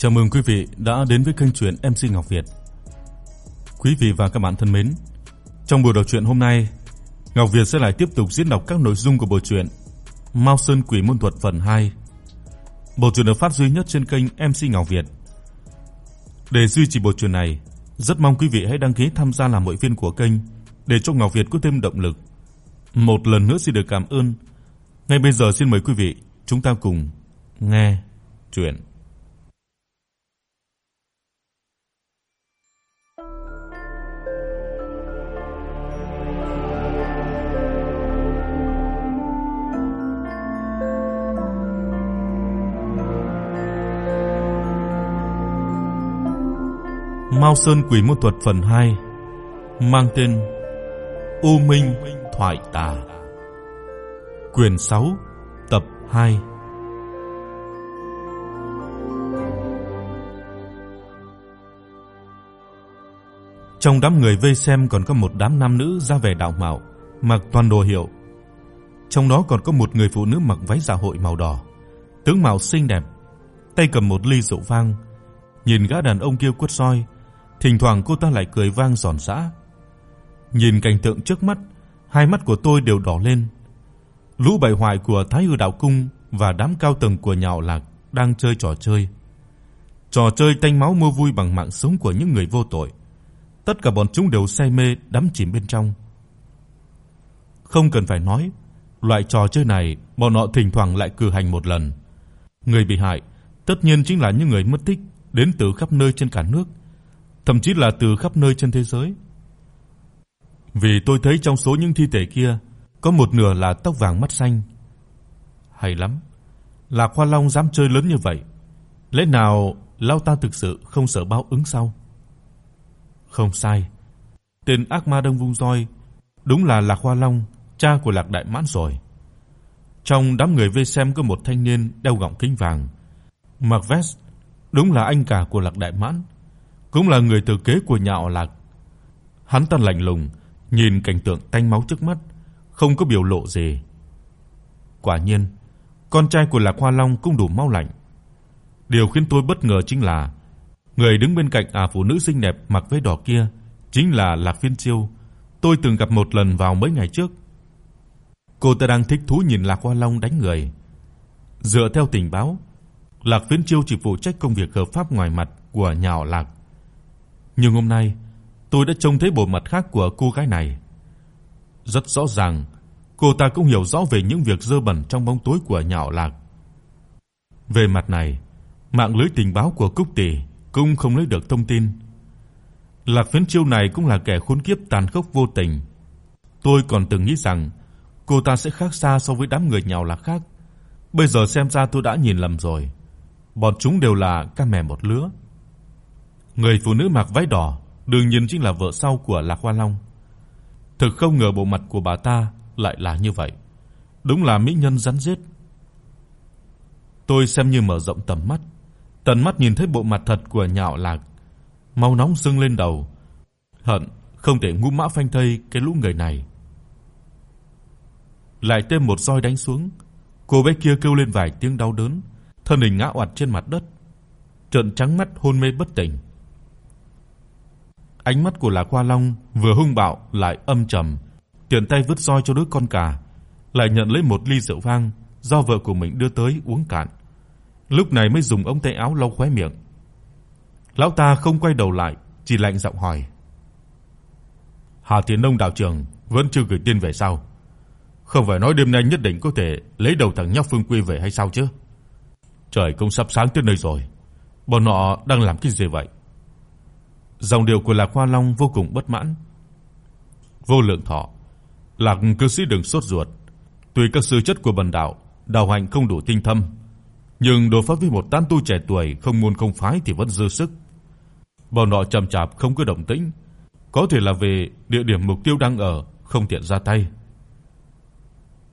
Chào mừng quý vị đã đến với kênh truyện MC Ngọc Việt. Quý vị và các bạn thân mến, trong buổi đọc truyện hôm nay, Ngọc Việt sẽ lại tiếp tục diễn đọc các nội dung của bộ truyện Mao Sơn Quỷ Môn Thuật phần 2. Bộ truyện được phát duy nhất trên kênh MC Ngọc Việt. Để duy trì bộ truyện này, rất mong quý vị hãy đăng ký tham gia làm hội viên của kênh để cho Ngọc Việt có thêm động lực. Một lần nữa xin được cảm ơn. Ngay bây giờ xin mời quý vị chúng ta cùng nghe truyện Mao Sơn Quỷ Môn Thuật phần 2 mang tên U Minh Thoại Tà. Quyển 6, tập 2. Trong đám người vây xem còn có một đám nam nữ ra vẻ đạo mạo, mặc toàn đồ hiệu. Trong đó còn có một người phụ nữ mặc váy dạ hội màu đỏ, tướng mạo xinh đẹp, tay cầm một ly rượu vang. Nhìn gã đàn ông kia quất roi, thỉnh thoảng cô ta lại cười vang giòn giã. Nhìn cảnh tượng trước mắt, hai mắt của tôi đều đỏ lên. Lũ bại hoại của Thái Hư đạo cung và đám cao tầng của Nhạo Lạc đang chơi trò chơi. Trò chơi tanh máu mua vui bằng mạng sống của những người vô tội. Tất cả bọn chúng đều say mê đắm chìm bên trong. Không cần phải nói, loại trò chơi này bọn họ thỉnh thoảng lại cử hành một lần. Người bị hại tất nhiên chính là những người mất tích đến từ khắp nơi trên cả nước thậm chí là từ khắp nơi trên thế giới. Vì tôi thấy trong số những thi thể kia có một nửa là tóc vàng mắt xanh. Hay lắm, Lạc Hoa Long dám chơi lớn như vậy, lẽ nào lão ta thực sự không sợ báo ứng sao? Không sai. Tên ác ma đông vung roi đúng là Lạc Hoa Long, cha của Lạc Đại Mãn rồi. Trong đám người vây xem có một thanh niên đeo gọng kính vàng, mặc vest, đúng là anh cả của Lạc Đại Mãn cũng là người thừa kế của nhà họ Lạc. Hắn ta lạnh lùng nhìn cảnh tượng tanh máu trước mắt, không có biểu lộ gì. Quả nhiên, con trai của Lạc Hoa Long cũng đủ máu lạnh. Điều khiến tôi bất ngờ chính là người đứng bên cạnh à phụ nữ xinh đẹp mặc váy đỏ kia chính là Lạc Phiên Chiêu, tôi từng gặp một lần vào mấy ngày trước. Cô ta đang thích thú nhìn Lạc Hoa Long đánh người. Dựa theo tình báo, Lạc Phiên Chiêu chỉ phụ trách công việc hợp pháp ngoài mặt của nhà họ Lạc. Nhưng hôm nay, tôi đã trông thấy bộ mặt khác của cô gái này. Rất rõ ràng, cô ta cũng hiểu rõ về những việc dơ bẩn trong bóng tối của nhà họ Lạc. Về mặt này, mạng lưới tình báo của Cúc Tỷ cũng không lấy được thông tin. Lạc Phiến Chiêu này cũng là kẻ khốn kiếp tàn khốc vô tình. Tôi còn từng nghĩ rằng cô ta sẽ khác xa so với đám người nhào lạc khác. Bây giờ xem ra tôi đã nhìn lầm rồi. Bọn chúng đều là ca mè một lứa. Người phụ nữ mặc váy đỏ đương nhiên chính là vợ sau của Lạc Hoa Long. Thực không ngờ bộ mặt của bà ta lại là như vậy. Đúng là mỹ nhân rắn rết. Tôi xem như mở rộng tầm mắt, tận mắt nhìn thấy bộ mặt thật của Nhạo Lạc, máu nóng dâng lên đầu. Hận không thể ngu mã phanh thây cái lũ người này. Lại thêm một roi đánh xuống, cô bé kia kêu lên vài tiếng đau đớn, thân hình ngã oặt trên mặt đất, trợn trắng mắt hôn mê bất tỉnh. Ánh mắt của Lạc Hoa Long vừa hung bạo lại âm trầm, tiện tay vứt roi cho đứa con cà, lại nhận lấy một ly rượu vang do vợ của mình đưa tới uống cạn. Lúc này mới dùng ống tay áo lau khóe miệng. Lão ta không quay đầu lại, chỉ lạnh giọng hỏi: "Hà Tiến Nông đạo trưởng vẫn chưa gửi tin về sao? Không phải nói đêm nay nhất định có thể lấy đầu thằng nhóc Phương Quy về hay sao chứ? Trời cũng sắp sáng tới nơi rồi, bọn họ đang làm cái gì vậy?" Dòng điệu của Lạc Hoa Long vô cùng bất mãn. Vô lượng thọ, Lạc cư sĩ đừng sốt ruột, tuy các sư chất của bần đạo đạo hành không đủ tinh thâm, nhưng đối phó với một tán tu trẻ tuổi không môn không phái thì vẫn dư sức. Bọn họ chậm chạp không cứ động tĩnh, có thể là về địa điểm mục tiêu đang ở không tiện ra tay.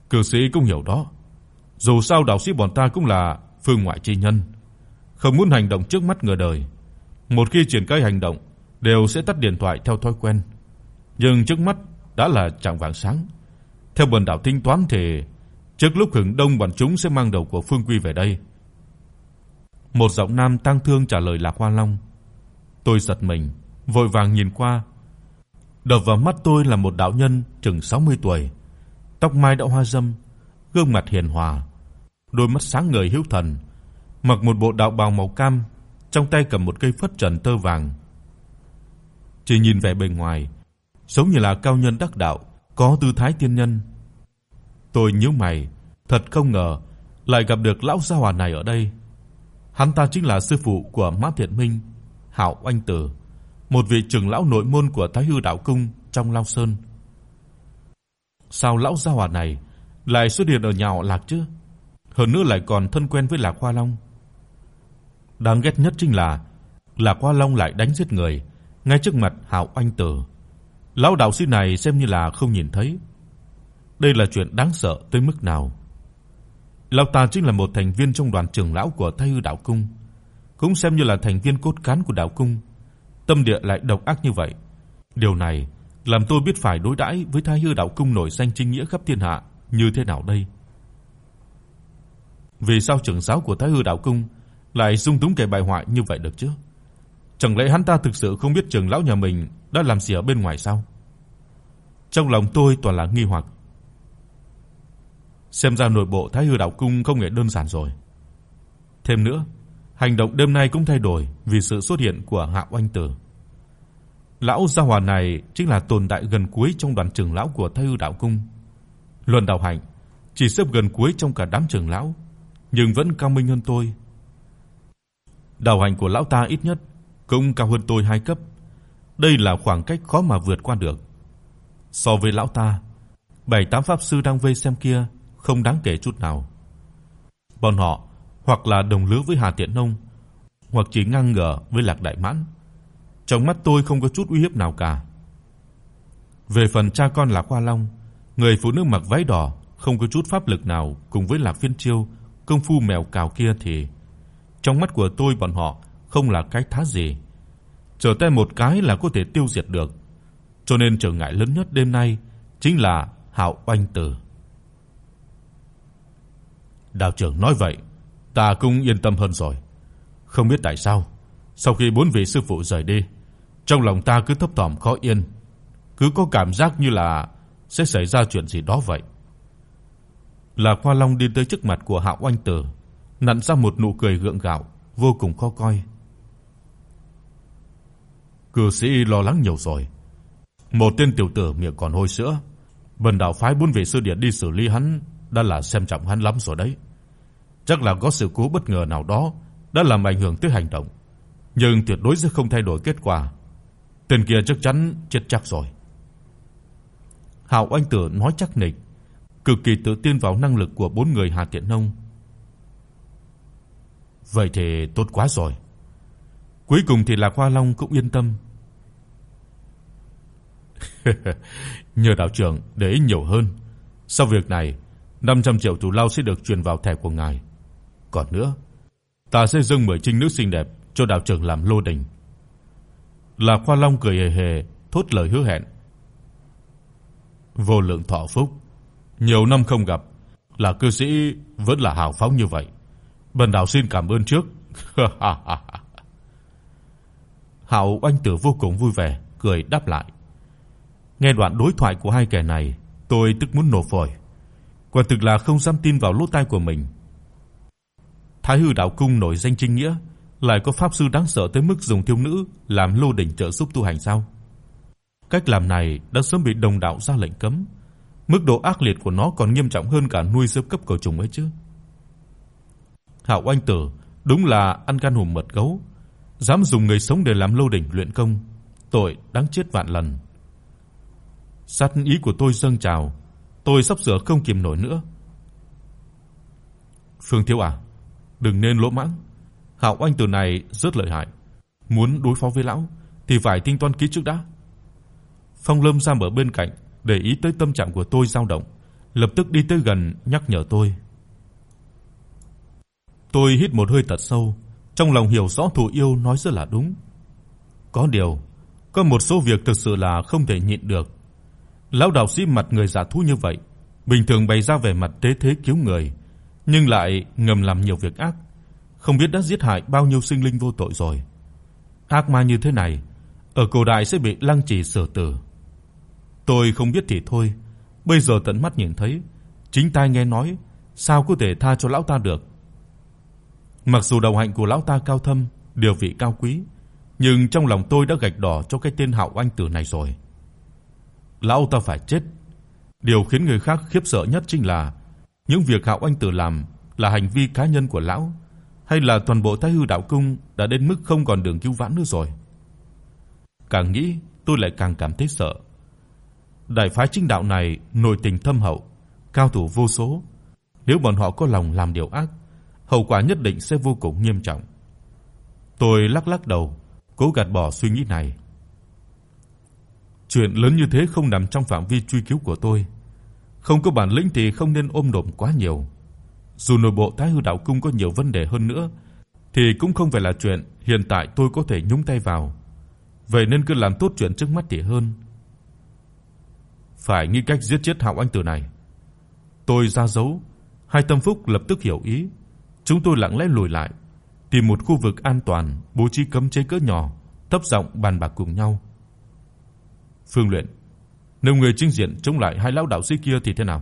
Cư sĩ cũng hiểu đó. Dù sao đạo sĩ bọn ta cũng là phương ngoại chi nhân, không muốn hành động trước mắt người đời. Một khi triển khai hành động, đều sẽ tắt điện thoại theo thói quen. Nhưng trước mắt đã là trạng vạng sáng. Theo bần đảo tính toán thì trước lúc hừng đông bọn chúng sẽ mang đầu của Phương Quy về đây. Một giọng nam tang thương trả lời Lạc Hoa Long. Tôi giật mình, vội vàng nhìn qua. Đập vào mắt tôi là một đạo nhân chừng 60 tuổi, tóc mai đã hoa râm, gương mặt hiền hòa, đôi mắt sáng ngời hiếu thần, mặc một bộ đạo bào màu cam, trong tay cầm một cây phất trần tơ vàng. Chỉ nhìn vẻ bề ngoài, giống như là cao nhân đắc đạo, có tư thái tiên nhân. Tôi nhíu mày, thật không ngờ lại gặp được lão gia hỏa này ở đây. Hắn ta chính là sư phụ của Mã Thiện Minh, Hạo anh Tử, một vị trưởng lão nội môn của Thái Hư đạo cung trong Long Sơn. Sao lão gia hỏa này lại xuất hiện ở nhà họ Lạc chứ? Hơn nữa lại còn thân quen với Lạc Hoa Long. Đáng ghét nhất chính là Lạc Hoa Long lại đánh giết người ngay trước mặt Hạo Anh Tử. Lão đạo sĩ này xem như là không nhìn thấy. Đây là chuyện đáng sợ tới mức nào? Lão ta chính là một thành viên trong đoàn trưởng lão của Thái Hư đạo cung, cũng xem như là thành viên cốt cán của đạo cung. Tâm địa lại độc ác như vậy. Điều này làm tôi biết phải đối đãi với Thái Hư đạo cung nổi danh chính nghĩa khắp thiên hạ như thế nào đây. Vì sao trưởng giáo của Thái Hư đạo cung lại dung túng kẻ bại hoại như vậy được chứ? Chẳng lẽ hắn ta thực sự không biết trưởng lão nhà mình đã làm gì ở bên ngoài sao? Trong lòng tôi toàn là nghi hoặc. Xem ra nội bộ Thái Hư đạo cung không hề đơn giản rồi. Thêm nữa, hành động đêm nay cũng thay đổi vì sự xuất hiện của Hạ Oanh Tử. Lão gia hỏa này chính là tồn tại gần cuối trong đoàn trưởng lão của Thái Hư đạo cung. luân đạo hạnh chỉ xếp gần cuối trong cả đám trưởng lão, nhưng vẫn cao minh hơn tôi. Đạo hành của lão ta ít nhất cũng cao hơn tôi 2 cấp. Đây là khoảng cách khó mà vượt qua được. So với lão ta, bảy tám pháp sư đang vây xem kia không đáng kể chút nào. Bọn họ hoặc là đồng lứa với Hà Tiện Nông, hoặc chỉ ngang ngửa với Lạc Đại Mãn. Trong mắt tôi không có chút uy hiếp nào cả. Về phần cha con Lạc Hoa Long, người phụ nữ mặc váy đỏ không có chút pháp lực nào cùng với Lạc Phiên Chiêu, công phu mèo cào kia thì trong mắt của tôi bọn họ không là cái thá gì. Trở tay một cái là có thể tiêu diệt được. Cho nên trở ngại lớn nhất đêm nay chính là Hạo Oanh Tử. Đạo trưởng nói vậy, ta cũng yên tâm hơn rồi. Không biết tại sao, sau khi bốn vị sư phụ rời đi, trong lòng ta cứ thấp thỏm khó yên, cứ có cảm giác như là sẽ xảy ra chuyện gì đó vậy. Lạc Hoa Long đi tới trước mặt của Hạo Oanh Tử, nặn ra một nụ cười gượng gạo, vô cùng khó coi. Cư sĩ lo lắng nhiều rồi. Một tên tiểu tử miệng còn hôi sữa, Bần đạo phái bốn vị sư điệt đi xử lý hắn, đã là xem trọng hắn lắm rồi đấy. Chắc là có sự cố bất ngờ nào đó đã làm ảnh hưởng tới hành động, nhưng tuyệt đối sẽ không thay đổi kết quả. Tên kia chắc chắn chết chắc rồi. Hạo Anh Tử nói chắc nịch, cực kỳ tự tin vào năng lực của bốn người Hà Tiện Nông. Vậy thì tốt quá rồi. Cuối cùng thì Lạc Hoa Long cũng yên tâm. Nhờ đạo trưởng để ý nhiều hơn. Sau việc này, 500 triệu thù lao sẽ được truyền vào thẻ của ngài. Còn nữa, ta sẽ dâng 10 trinh nữ xinh đẹp cho đạo trưởng làm lô đình. Lạc khoa Long cười hề hề, thốt lời hứa hẹn. Vô lượng thọ phúc, nhiều năm không gặp, là cư sĩ vẫn là hào phóng như vậy. Bần đạo xin cảm ơn trước. Hạo Anh Tử vô cùng vui vẻ, cười đáp lại. Nghe đoạn đối thoại của hai kẻ này, tôi tức muốn nổ phổi. Quả thực là không dám tin vào lỗ tai của mình. Thái Hư đạo cung nổi danh chính nghĩa, lại có pháp sư đáng sợ tới mức dùng thiếu nữ làm lô đỉnh trợ giúp tu hành sao? Cách làm này đã sớm bị đồng đạo ra lệnh cấm. Mức độ ác liệt của nó còn nghiêm trọng hơn cả nuôi sơ cấp cổ trùng ấy chứ. Hạo Oanh Tử đúng là ăn gan hùm mật gấu, dám dùng người sống để làm lô đỉnh luyện công, tội đáng chết vạn lần. Sát ý của tôi dâng trào, tôi sắp sửa không kiềm nổi nữa. Phương Thiếu à, đừng nên lỗ mãng. Hạo Oanh từ này rất lợi hại, muốn đối phó với lão thì phải tính toán kỹ trước đã. Phong Lâm ra ở bên cạnh, để ý tới tâm trạng của tôi dao động, lập tức đi tới gần nhắc nhở tôi. Tôi hít một hơi thật sâu, trong lòng hiểu rõ Thủ Yêu nói rất là đúng. Có điều, có một số việc thực sự là không thể nhịn được. Lão đạo sĩ mặt người giả thú như vậy, bình thường bày ra vẻ mặt tế thế cứu người, nhưng lại ngầm làm nhiều việc ác, không biết đã giết hại bao nhiêu sinh linh vô tội rồi. Ác ma như thế này, ở cổ đại sẽ bị lăng trì xử tử. Tôi không biết thì thôi, bây giờ tận mắt nhìn thấy, chính tai nghe nói, sao có thể tha cho lão ta được. Mặc dù đạo hạnh của lão ta cao thâm, điều vị cao quý, nhưng trong lòng tôi đã gạch đỏ cho cái tên Hạo Anh Tử này rồi. Lão ta phải chết. Điều khiến người khác khiếp sợ nhất chính là những việc Hạo Anh Tử làm là hành vi cá nhân của lão hay là toàn bộ Thái Hư đạo cung đã đến mức không còn đường cứu vãn nữa rồi. Càng nghĩ, tôi lại càng cảm thấy sợ. Đại phái chính đạo này nội tình thâm hậu, cao thủ vô số, nếu bọn họ có lòng làm điều ác, hậu quả nhất định sẽ vô cùng nghiêm trọng. Tôi lắc lắc đầu, cố gạt bỏ suy nghĩ này. Chuyện lớn như thế không nằm trong phạm vi truy cứu của tôi. Không có bản lĩnh thì không nên ôm đồm quá nhiều. Dù nội bộ Thái Hư đạo cung có nhiều vấn đề hơn nữa thì cũng không phải là chuyện hiện tại tôi có thể nhúng tay vào. Vậy nên cứ làm tốt chuyện trước mắt thì hơn. Phải nghĩ cách giết chết Hạo Anh Tử này. Tôi ra dấu, hai tâm phúc lập tức hiểu ý. Chúng tôi lặng lẽ lùi lại, tìm một khu vực an toàn, bố trí cấm chế cỡ nhỏ, thấp giọng bàn bạc cùng nhau. Phương Luyện, nếu người chính diện chống lại hai lão đạo sĩ kia thì thế nào?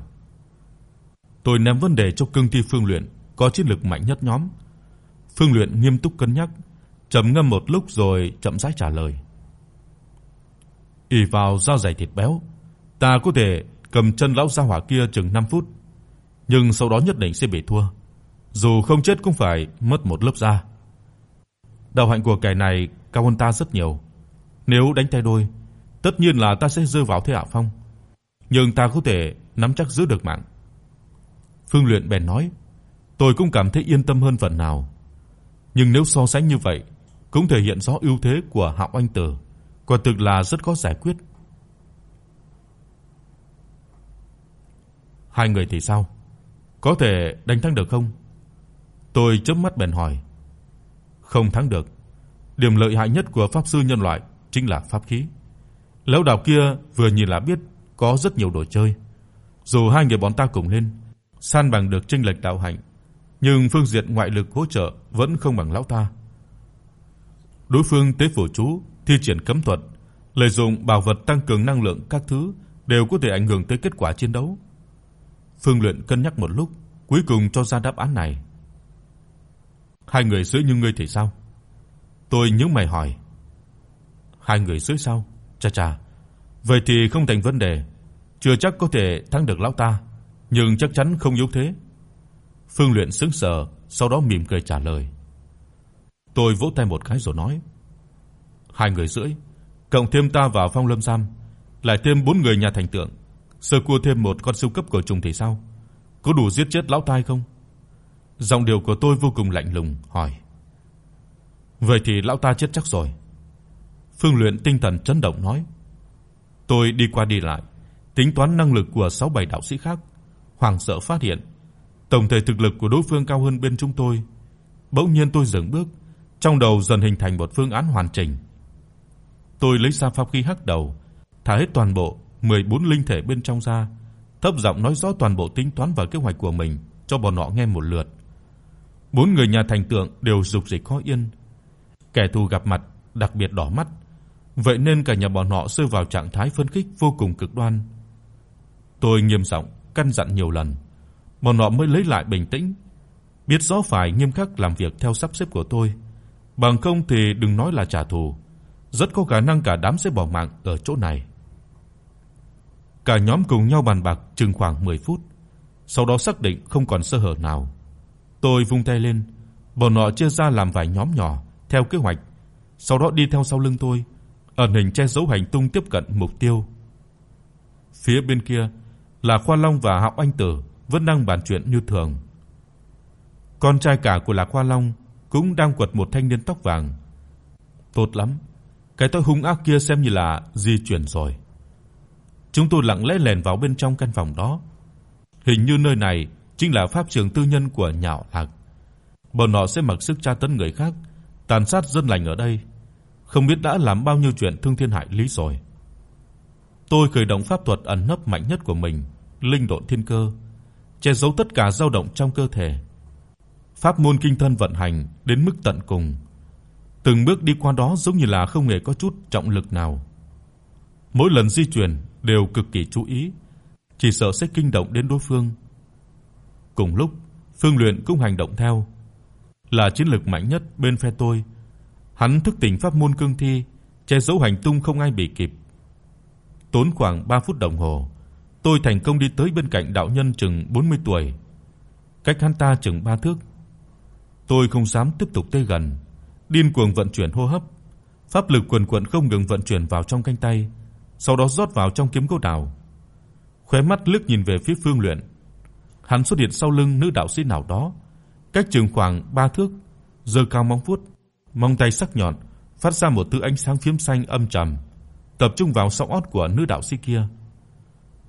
Tôi ném vấn đề cho Cương Thi Phương Luyện, có chiến lực mạnh nhất nhóm. Phương Luyện nghiêm túc cân nhắc, trầm ngâm một lúc rồi chậm rãi trả lời. ỷ vào dao dày thịt béo, ta có thể cầm chân lão gia hỏa kia chừng 5 phút, nhưng sau đó nhất định sẽ bị thua. Dù không chết cũng phải mất một lớp da. Đạo hạnh của kẻ này cao hơn ta rất nhiều. Nếu đánh tay đôi, tất nhiên là ta sẽ rơi vào thế hạ phong, nhưng ta có thể nắm chắc giữ được mạng. Phương Luyện bèn nói, tôi cũng cảm thấy yên tâm hơn phần nào. Nhưng nếu so sánh như vậy, cũng thể hiện rõ ưu thế của Hạo Anh Tử, quả thực là rất khó giải quyết. Hai người thì sao? Có thể đánh thắng được không? Tôi chớp mắt bèn hỏi. Không thắng được. Điểm lợi hại nhất của pháp sư nhân loại chính là pháp khí. Lão đạo kia vừa nhìn là biết có rất nhiều đồ chơi. Dù hai người bọn ta cùng lên, san bằng được chênh lệch đạo hạnh, nhưng phương diện ngoại lực hỗ trợ vẫn không bằng lão ta. Đối phương tế phù chú, thi triển cấm thuật, lợi dụng bảo vật tăng cường năng lượng các thứ đều có thể ảnh hưởng tới kết quả chiến đấu. Phương Luyện cân nhắc một lúc, cuối cùng cho ra đáp án này. Hai người dưới như ngươi thì sao? Tôi nhướng mày hỏi. Hai người dưới sao? Chà chà. Vậy thì không thành vấn đề, chưa chắc có thể thắng được lão ta, nhưng chắc chắn không yếu thế. Phương Luyện sững sờ, sau đó mỉm cười trả lời. Tôi vỗ tay một cái rồi nói: Hai người rưỡi, cộng thêm ta vào Phong Lâm Sam, lại thêm bốn người nhà thành tượng, sơ cua thêm một con siêu cấp cổ trùng thì sao? Có đủ giết chết lão tai không? Giọng điệu của tôi vô cùng lạnh lùng hỏi. Vậy thì lão ta chết chắc rồi. Phương Luyện tinh thần chấn động nói. Tôi đi qua đi lại, tính toán năng lực của 6 7 đạo sĩ khác, hoảng sợ phát hiện tổng thể thực lực của đối phương cao hơn bên chúng tôi. Bỗng nhiên tôi dừng bước, trong đầu dần hình thành một phương án hoàn chỉnh. Tôi lấy ra pháp khí hắc đầu, thả hết toàn bộ 14 linh thể bên trong ra, thấp giọng nói rõ toàn bộ tính toán và kế hoạch của mình cho bọn họ nghe một lượt. Bốn người nhà thành tượng đều dục dịch khó yên. Kẻ thù gặp mặt đặc biệt đỏ mắt, vậy nên cả nhà bọn họ rơi vào trạng thái phấn khích vô cùng cực đoan. Tôi nghiêm giọng căn dặn nhiều lần, bọn họ mới lấy lại bình tĩnh, biết rõ phải nghiêm khắc làm việc theo sắp xếp của tôi, bằng không thì đừng nói là trả thù, rất có khả năng cả đám sẽ bỏ mạng ở chỗ này. Cả nhóm cùng nhau bàn bạc chừng khoảng 10 phút, sau đó xác định không còn sơ hở nào. Tôi vung tay lên, bọn họ chia ra làm vài nhóm nhỏ theo kế hoạch, sau đó đi theo sau lưng tôi, ẩn hình che giấu hành tung tiếp cận mục tiêu. Phía bên kia là Khoa Long và Hạo Anh Tử vẫn đang bàn chuyện như thường. Con trai cả của Lạc Khoa Long cũng đang quật một thanh niên tóc vàng. Tốt lắm, cái tội hung ác kia xem như là di chuyển rồi. Chúng tôi lặng lẽ lèn vào bên trong căn phòng đó. Hình như nơi này chính là pháp trường tư nhân của nhà Lạc. Bọn họ sẽ mặc sức tra tấn người khác, tàn sát dân lành ở đây, không biết đã làm bao nhiêu chuyện thương thiên hại lý rồi. Tôi khởi động pháp thuật ẩn nấp mạnh nhất của mình, Linh độn thiên cơ, che giấu tất cả dao động trong cơ thể. Pháp môn kinh thân vận hành đến mức tận cùng. Từng bước đi qua đó giống như là không hề có chút trọng lực nào. Mỗi lần di chuyển đều cực kỳ chú ý, chỉ sợ sẽ kinh động đến đối phương. Cùng lúc, Phương Luyện cũng hành động theo, là chiến lực mạnh nhất bên phe tôi. Hắn thức tỉnh pháp môn cương thi, che giấu hành tung không ai bị kịp. Tốn khoảng 3 phút đồng hồ, tôi thành công đi tới bên cạnh đạo nhân chừng 40 tuổi, cách hắn ta chừng 3 thước. Tôi không dám tiếp tục tới gần, điên cuồng vận chuyển hô hấp, pháp lực quần quật không ngừng vận chuyển vào trong cánh tay, sau đó rót vào trong kiếm gỗ đào. Khóe mắt liếc nhìn về phía Phương Luyện. Hắn xuất hiện sau lưng nữ đạo sĩ nào đó, cách chừng khoảng 3 thước, giơ cao móng vuốt, móng tay sắc nhọn phát ra một thứ ánh sáng phiếm xanh âm trầm, tập trung vào sau ót của nữ đạo sĩ kia.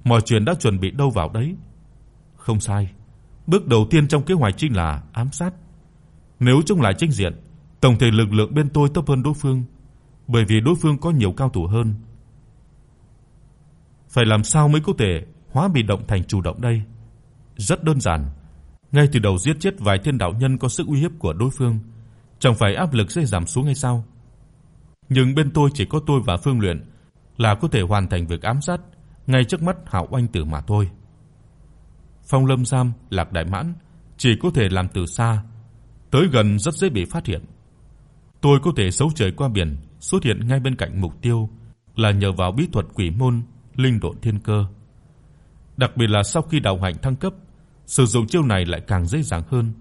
Mọi chuyện đã chuẩn bị đâu vào đấy. Không sai, bước đầu tiên trong kế hoạch chính là ám sát. Nếu chống lại chính diện, tổng thể lực lượng bên tôi thấp hơn đối phương, bởi vì đối phương có nhiều cao thủ hơn. Phải làm sao mới có thể hóa bị động thành chủ động đây? Rất đơn giản, ngay từ đầu giết chết vài thiên đạo nhân có sức uy hiếp của đối phương, chẳng phải áp lực sẽ giảm xuống hay sao? Nhưng bên tôi chỉ có tôi và Phương Luyện là có thể hoàn thành việc ám sát ngay trước mắt Hạo Oanh Tử mà thôi. Phong Lâm Giam, Lạc Đại Mãn chỉ có thể làm từ xa, tới gần rất dễ bị phát hiện. Tôi có thể xấu trời qua biển, xuất hiện ngay bên cạnh mục tiêu là nhờ vào bí thuật quỷ môn linh độn thiên cơ. Đặc biệt là sau khi đạo hạnh thăng cấp, sử dụng chiêu này lại càng dễ dàng hơn.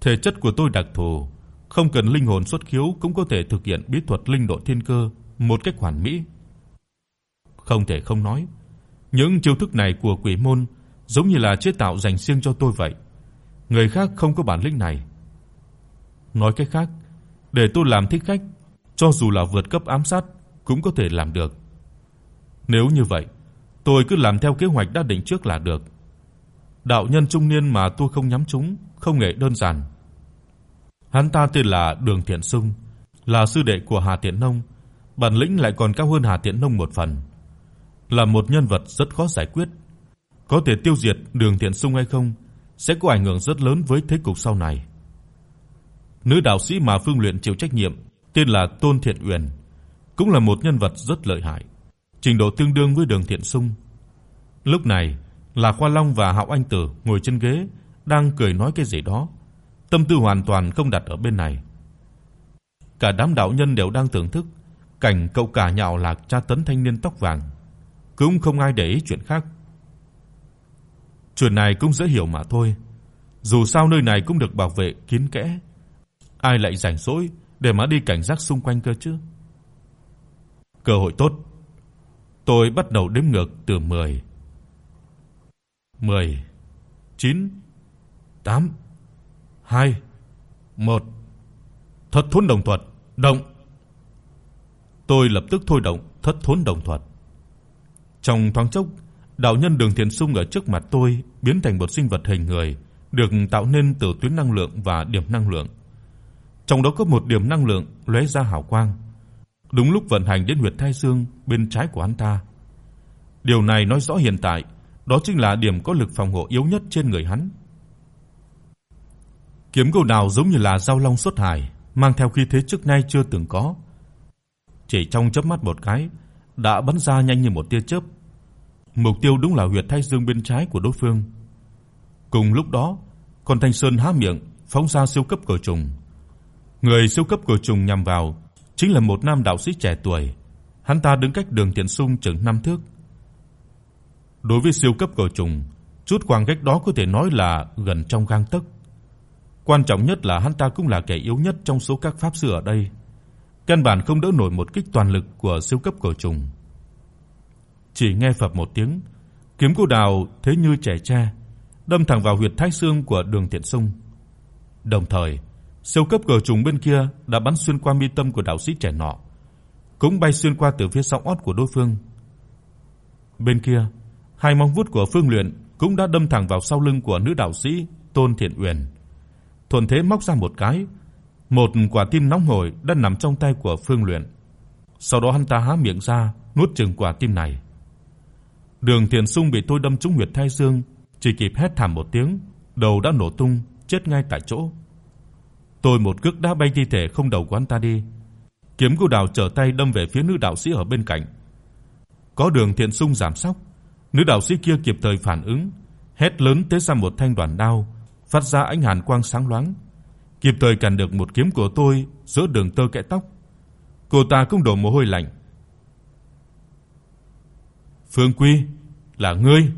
Thể chất của tôi đặc thù, không cần linh hồn xuất khiếu cũng có thể thực hiện bí thuật linh độ thiên cơ một cách hoàn mỹ. Không thể không nói, những chiêu thức này của quỷ môn giống như là chế tạo dành riêng cho tôi vậy. Người khác không có bản lĩnh này. Nói cách khác, để tôi làm thích khách, cho dù là vượt cấp ám sát cũng có thể làm được. Nếu như vậy, tôi cứ làm theo kế hoạch đã định trước là được. Đạo nhân trung niên mà tôi không nhắm trúng, không hề đơn giản. Hắn ta tên là Đường Thiện Sung, là sư đệ của Hà Tiện Nông, bản lĩnh lại còn cao hơn Hà Tiện Nông một phần. Là một nhân vật rất khó giải quyết. Có thể tiêu diệt Đường Thiện Sung hay không sẽ có ảnh hưởng rất lớn với thế cục sau này. Nữ đạo sĩ mà Phương Luyện chịu trách nhiệm tên là Tôn Thiện Uyển, cũng là một nhân vật rất lợi hại, trình độ tương đương với Đường Thiện Sung. Lúc này, là Khoa Long và Hạo Anh Tử ngồi trên ghế đang cười nói cái gì đó tâm tư hoàn toàn không đặt ở bên này. Cả đám đạo nhân đều đang thưởng thức cảnh cậu cả nhạo lạc tra tấn thanh niên tóc vàng, cũng không ai để ý chuyện khác. Chuyện này cũng dễ hiểu mà thôi, dù sao nơi này cũng được bảo vệ kín kẽ, ai lại rảnh rỗi để mà đi cảnh giác xung quanh cơ chứ. Cơ hội tốt. Tôi bắt đầu đếm ngược từ 10. 10 9 8 2 1 Thất thốn đồng thuật, động. Tôi lập tức thôi động thất thốn đồng thuật. Trong thoáng chốc, đạo nhân Đường Thiền Sung ở trước mặt tôi biến thành một sinh vật hình người, được tạo nên từ tuyến năng lượng và điểm năng lượng. Trong đó có một điểm năng lượng lóe ra hào quang, đúng lúc vận hành đến huyệt thái dương bên trái của hắn ta. Điều này nói rõ hiện tại đó chính là điểm có lực phòng hộ yếu nhất trên người hắn. Kiếm gỗ đào giống như là dao long xuất hải, mang theo khí thế trước nay chưa từng có. Chỉ trong chớp mắt một cái, đã bắn ra nhanh như một tia chớp. Mục tiêu đúng là huyệt thái dương bên trái của đối phương. Cùng lúc đó, con Thanh Sơn há miệng, phóng ra siêu cấp cờ trùng. Người siêu cấp cờ trùng nhằm vào chính là một nam đạo sĩ trẻ tuổi. Hắn ta đứng cách Đường Tiễn Sung chừng 5 thước. Đối với siêu cấp cờ trùng, chút khoảng cách đó có thể nói là gần trong gang tấc. Quan trọng nhất là hắn ta cũng là kẻ yếu nhất trong số các pháp sư ở đây. Căn bản không đỡ nổi một kích toàn lực của siêu cấp cờ trùng. Chỉ nghe phập một tiếng, kiếm cô đào thế như trẻ tre, đâm thẳng vào huyệt thái xương của Đường Tiện Sung. Đồng thời, siêu cấp cờ trùng bên kia đã bắn xuyên qua mi tâm của đạo sĩ trẻ nọ, cũng bay xuyên qua từ phía sau ót của đối phương. Bên kia, hai móng vuốt của Phương Luyện cũng đã đâm thẳng vào sau lưng của nữ đạo sĩ Tôn Thiện Uyển thuần thế móc ra một cái, một quả tim nóng hổi đã nằm trong tay của Phương Luyện. Sau đó hắn ta há miệng ra, nuốt chửng quả tim này. Đường Thiền Sung bị tôi đâm trúng huyệt thái dương, chỉ kịp hét thảm một tiếng, đầu đã nổ tung, chết ngay tại chỗ. Tôi một cước đá bay thi thể không đầu của hắn ta đi. Kiếm của đào trở tay đâm về phía nữ đạo sĩ ở bên cạnh. Có Đường Thiện Sung giảm sóc, nữ đạo sĩ kia kịp thời phản ứng, hét lớn tế ra một thanh đoàn đao, phát ra ánh hàn quang sáng loáng, kịp thời cản được một kiếm của tôi giữa đường tơ kẽ tóc. Cô ta cũng đổ mồ hôi lạnh. "Phương Quy, là ngươi?"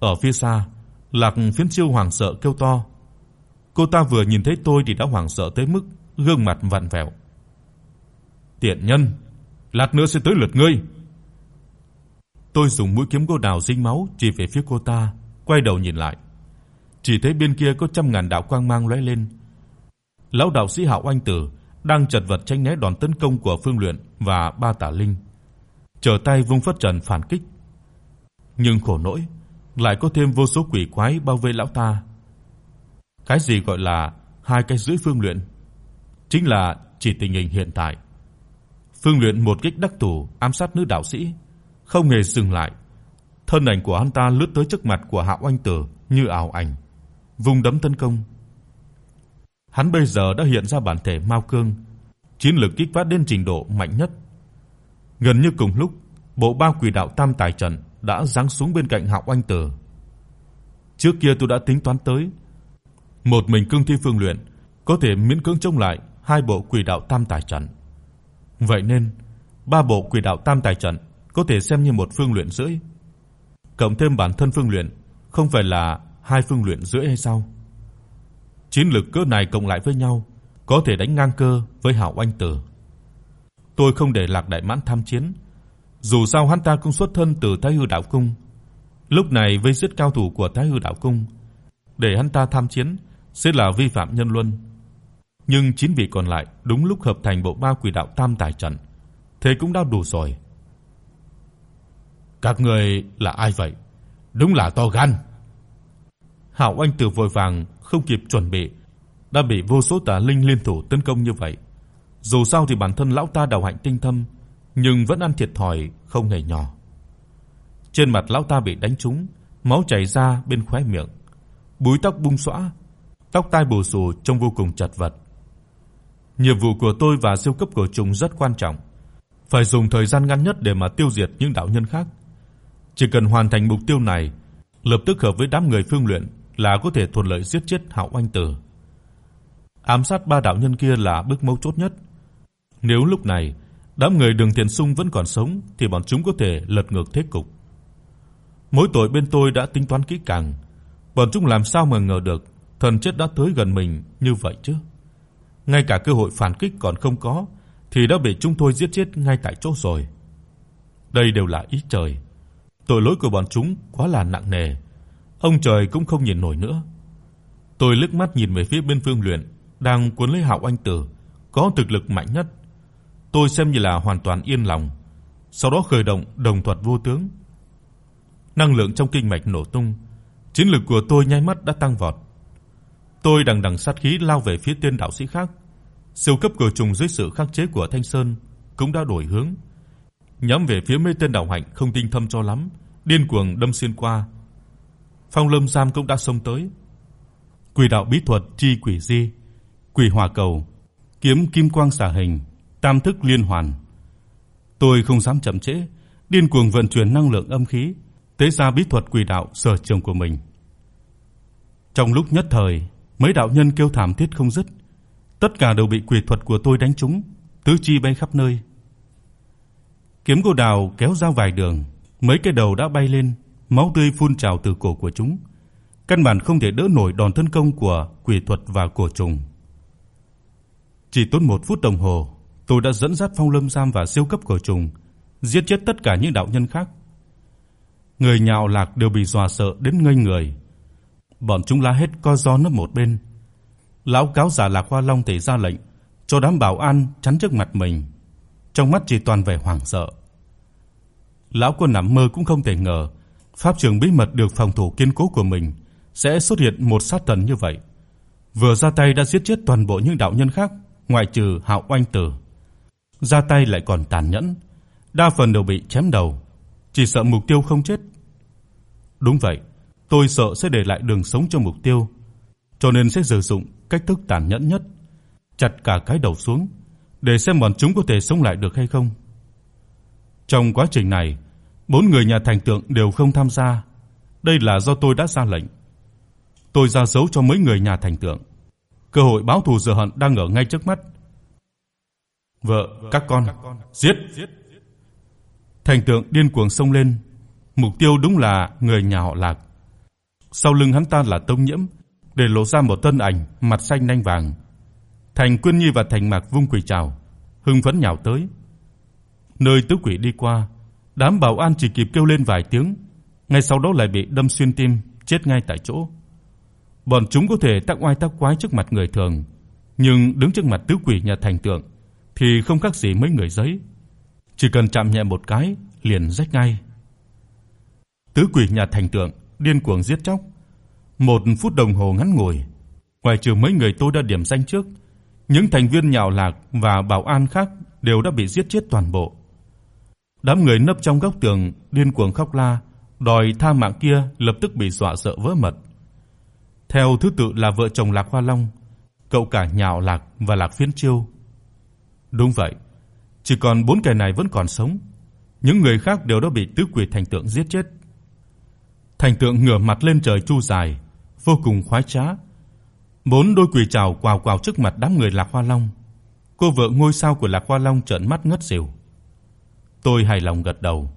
Ở phía xa, Lạc Phiến Chiêu hoảng sợ kêu to. Cô ta vừa nhìn thấy tôi thì đã hoảng sợ tới mức gương mặt vặn vẹo. "Tiện nhân, lát nữa sẽ tới lượt ngươi." Tôi dùng mũi kiếm gỗ đào dính máu chỉ về phía cô ta, quay đầu nhìn lại. Chỉ thấy bên kia có trăm ngàn đạo quang mang lóe lên. Lão đạo sĩ Hạo Anh Tử đang chật vật tránh né đòn tấn công của Phương Luyện và Ba Tả Linh. Trở tay vung phất trần phản kích. Nhưng khổ nỗi, lại có thêm vô số quỷ quái bao vây lão ta. Cái gì gọi là hai cái rưỡi Phương Luyện? Chính là chỉ tình hình hiện tại. Phương Luyện một kích đắc thủ ám sát nữ đạo sĩ, không hề dừng lại. Thân ảnh của hắn ta lướt tới trước mặt của Hạo Anh Tử như ảo ảnh, vùng đấm tấn công. Hắn bây giờ đã hiện ra bản thể Mao Cương, chiến lực kích phát đến trình độ mạnh nhất. Gần như cùng lúc, bộ ba quỷ đạo tam tài trận đã giáng xuống bên cạnh Hạo Anh Tử. Trước kia tôi đã tính toán tới, một mình cương thi phương luyện có thể miễn cưỡng chống lại hai bộ quỷ đạo tam tài trận. Vậy nên, ba bộ quỷ đạo tam tài trận có thể xem như một phương luyện rưỡi. Cộng thêm bản thân phương luyện, không phải là hai phương luyện rưỡi hay sao? Chiến lực cỡ này cộng lại với nhau, có thể đánh ngang cơ với Hạo Anh Tử. Tôi không để Lạc Đại Mãn tham chiến, dù sao hắn ta cũng xuất thân từ Thái Hư đạo cung. Lúc này với giết cao thủ của Thái Hư đạo cung, để hắn ta tham chiến sẽ là vi phạm nhân luân. Nhưng chín vị còn lại đúng lúc hợp thành bộ ba quỷ đạo tam tài trận, thế cũng đã đủ rồi. Các người là ai vậy? Đúng là to gan. Hạo Anh Tử vội vàng không kịp chuẩn bị, đã bị vô số tà linh liên thủ tấn công như vậy. Dù sao thì bản thân lão ta đạo hạnh tinh thâm, nhưng vẫn ăn thiệt thòi không hề nhỏ. Trên mặt lão ta bị đánh trúng, máu chảy ra bên khóe miệng, búi tóc bung xõa, tóc tai bù xù trông vô cùng chật vật. Nhiệm vụ của tôi và siêu cấp của chúng rất quan trọng, phải dùng thời gian ngắn nhất để mà tiêu diệt những đạo nhân khác. Chỉ cần hoàn thành mục tiêu này, lập tức hợp với đám người Phương Luyện là có thể thuận lợi giết chết Hạo Anh Tử. Ám sát ba đạo nhân kia là bước mấu chốt nhất. Nếu lúc này đám người Đường Tiền Sung vẫn còn sống thì bọn chúng có thể lật ngược thế cục. Mỗi tội bên tôi đã tính toán kỹ càng, bọn chúng làm sao mà ngờ được thần chết đã tới gần mình như vậy chứ? Ngay cả cơ hội phản kích còn không có thì đã bị chúng tôi giết chết ngay tại chỗ rồi. Đây đều là ý trời. Tội lỗi của bọn chúng quá là nặng nề. Ông trời cũng không nhìn nổi nữa. Tôi liếc mắt nhìn về phía bên Phương Luyện đang cuốn lấy Hạo Anh Tử, có thực lực mạnh nhất. Tôi xem như là hoàn toàn yên lòng, sau đó khởi động đồng thuật vô tướng. Năng lượng trong kinh mạch nổ tung, chiến lực của tôi nháy mắt đã tăng vọt. Tôi đằng đằng sát khí lao về phía tên đạo sĩ khác. Siêu cấp cửa trùng dưới sự khắc chế của Thanh Sơn cũng đã đổi hướng, nhắm về phía mấy tên đạo hạnh không tinh thâm cho lắm, điên cuồng đâm xuyên qua. Phong Lâm Giam cũng đã xông tới. Quỷ đạo bí thuật chi quỷ di, quỷ hỏa cầu, kiếm kim quang xả hình, tam thức liên hoàn. Tôi không dám chậm trễ, điên cuồng vận chuyển năng lượng âm khí, tế ra bí thuật quỷ đạo sở trường của mình. Trong lúc nhất thời, mấy đạo nhân kêu thảm thiết không dứt, tất cả đều bị quỷ thuật của tôi đánh trúng, tứ chi bay khắp nơi. Kiếm gỗ đào kéo ra vài đường, mấy cái đầu đã bay lên, máu tươi phun trào từ cổ của chúng, căn bản không thể đỡ nổi đòn tấn công của quỷ thuật và cổ trùng. Chỉ tốn một phút đồng hồ, tôi đã dẫn dắt Phong Lâm Giam và siêu cấp cổ trùng giết chết tất cả những đạo nhân khác. Người nhạo lạc đều bị dọa sợ đến ngây người. Bọn chúng la hết co ro nấp một bên. Lão cáo giả Lạc Hoa Long thì ra lệnh cho đám bảo an chắn trước mặt mình, trong mắt chỉ toàn vẻ hoảng sợ. Lão quân nằm mơ cũng không thể ngờ, pháp trường bí mật được phòng thủ kiên cố của mình sẽ xuất hiện một sát thần như vậy. Vừa ra tay đã giết chết toàn bộ những đạo nhân khác, ngoại trừ Hạo Oanh Tử. Ra tay lại còn tàn nhẫn, đa phần đều bị chém đầu, chỉ sợ mục tiêu không chết. Đúng vậy, tôi sợ sẽ để lại đường sống cho mục tiêu. cho nên sẽ sử dụng cách thức tàn nhẫn nhất, chặt cả cái đầu xuống để xem bọn chúng có thể sống lại được hay không. Trong quá trình này, bốn người nhà thành tượng đều không tham gia. Đây là do tôi đã ra lệnh. Tôi ra dấu cho mấy người nhà thành tượng. Cơ hội báo thù rửa hận đang ở ngay trước mắt. Vợ, các con, giết. Thành tượng điên cuồng xông lên, mục tiêu đúng là người nhà họ Lạc. Sau lưng hắn ta là Tông Nhiễm, để lộ ra một thân ảnh mặt xanh nanh vàng. Thành Quyên Nhi và Thành Mạc vung quỷ trảo, hưng phấn nhào tới. Nơi tứ quỷ đi qua, đám bảo an chỉ kịp kêu lên vài tiếng, ngay sau đó lại bị đâm xuyên tim, chết ngay tại chỗ. Bọn chúng có thể tác oai tác quái trước mặt người thường, nhưng đứng trước mặt tứ quỷ nhà thành tượng thì không khác gì mấy người giấy. Chỉ cần chạm nhẹ một cái liền rách ngay. Tứ quỷ nhà thành tượng điên cuồng giết chóc. Một phút đồng hồ ngắn ngủi, ngoài trừ mấy người tôi đã điểm danh trước, những thành viên nhạo lạc và bảo an khác đều đã bị giết chết toàn bộ. Đám người nấp trong góc tường điên cuồng khóc la, đòi tha mạng kia lập tức bị dọa sợ vỡ mật. Theo thứ tự là vợ chồng Lạc Hoa Long, cậu cả Nhạo Lạc và Lạc Phiến Chiêu. Đúng vậy, chỉ còn bốn kẻ này vẫn còn sống, những người khác đều đã bị tứ quỷ thành tượng giết chết. Thành tượng ngửa mặt lên trời chu dài, vô cùng khoái trá. Bốn đôi quỷ trảo quào quào trước mặt đám người Lạc Hoa Long. Cô vợ ngôi sao của Lạc Hoa Long trợn mắt ngất xỉu. Tôi hài lòng gật đầu,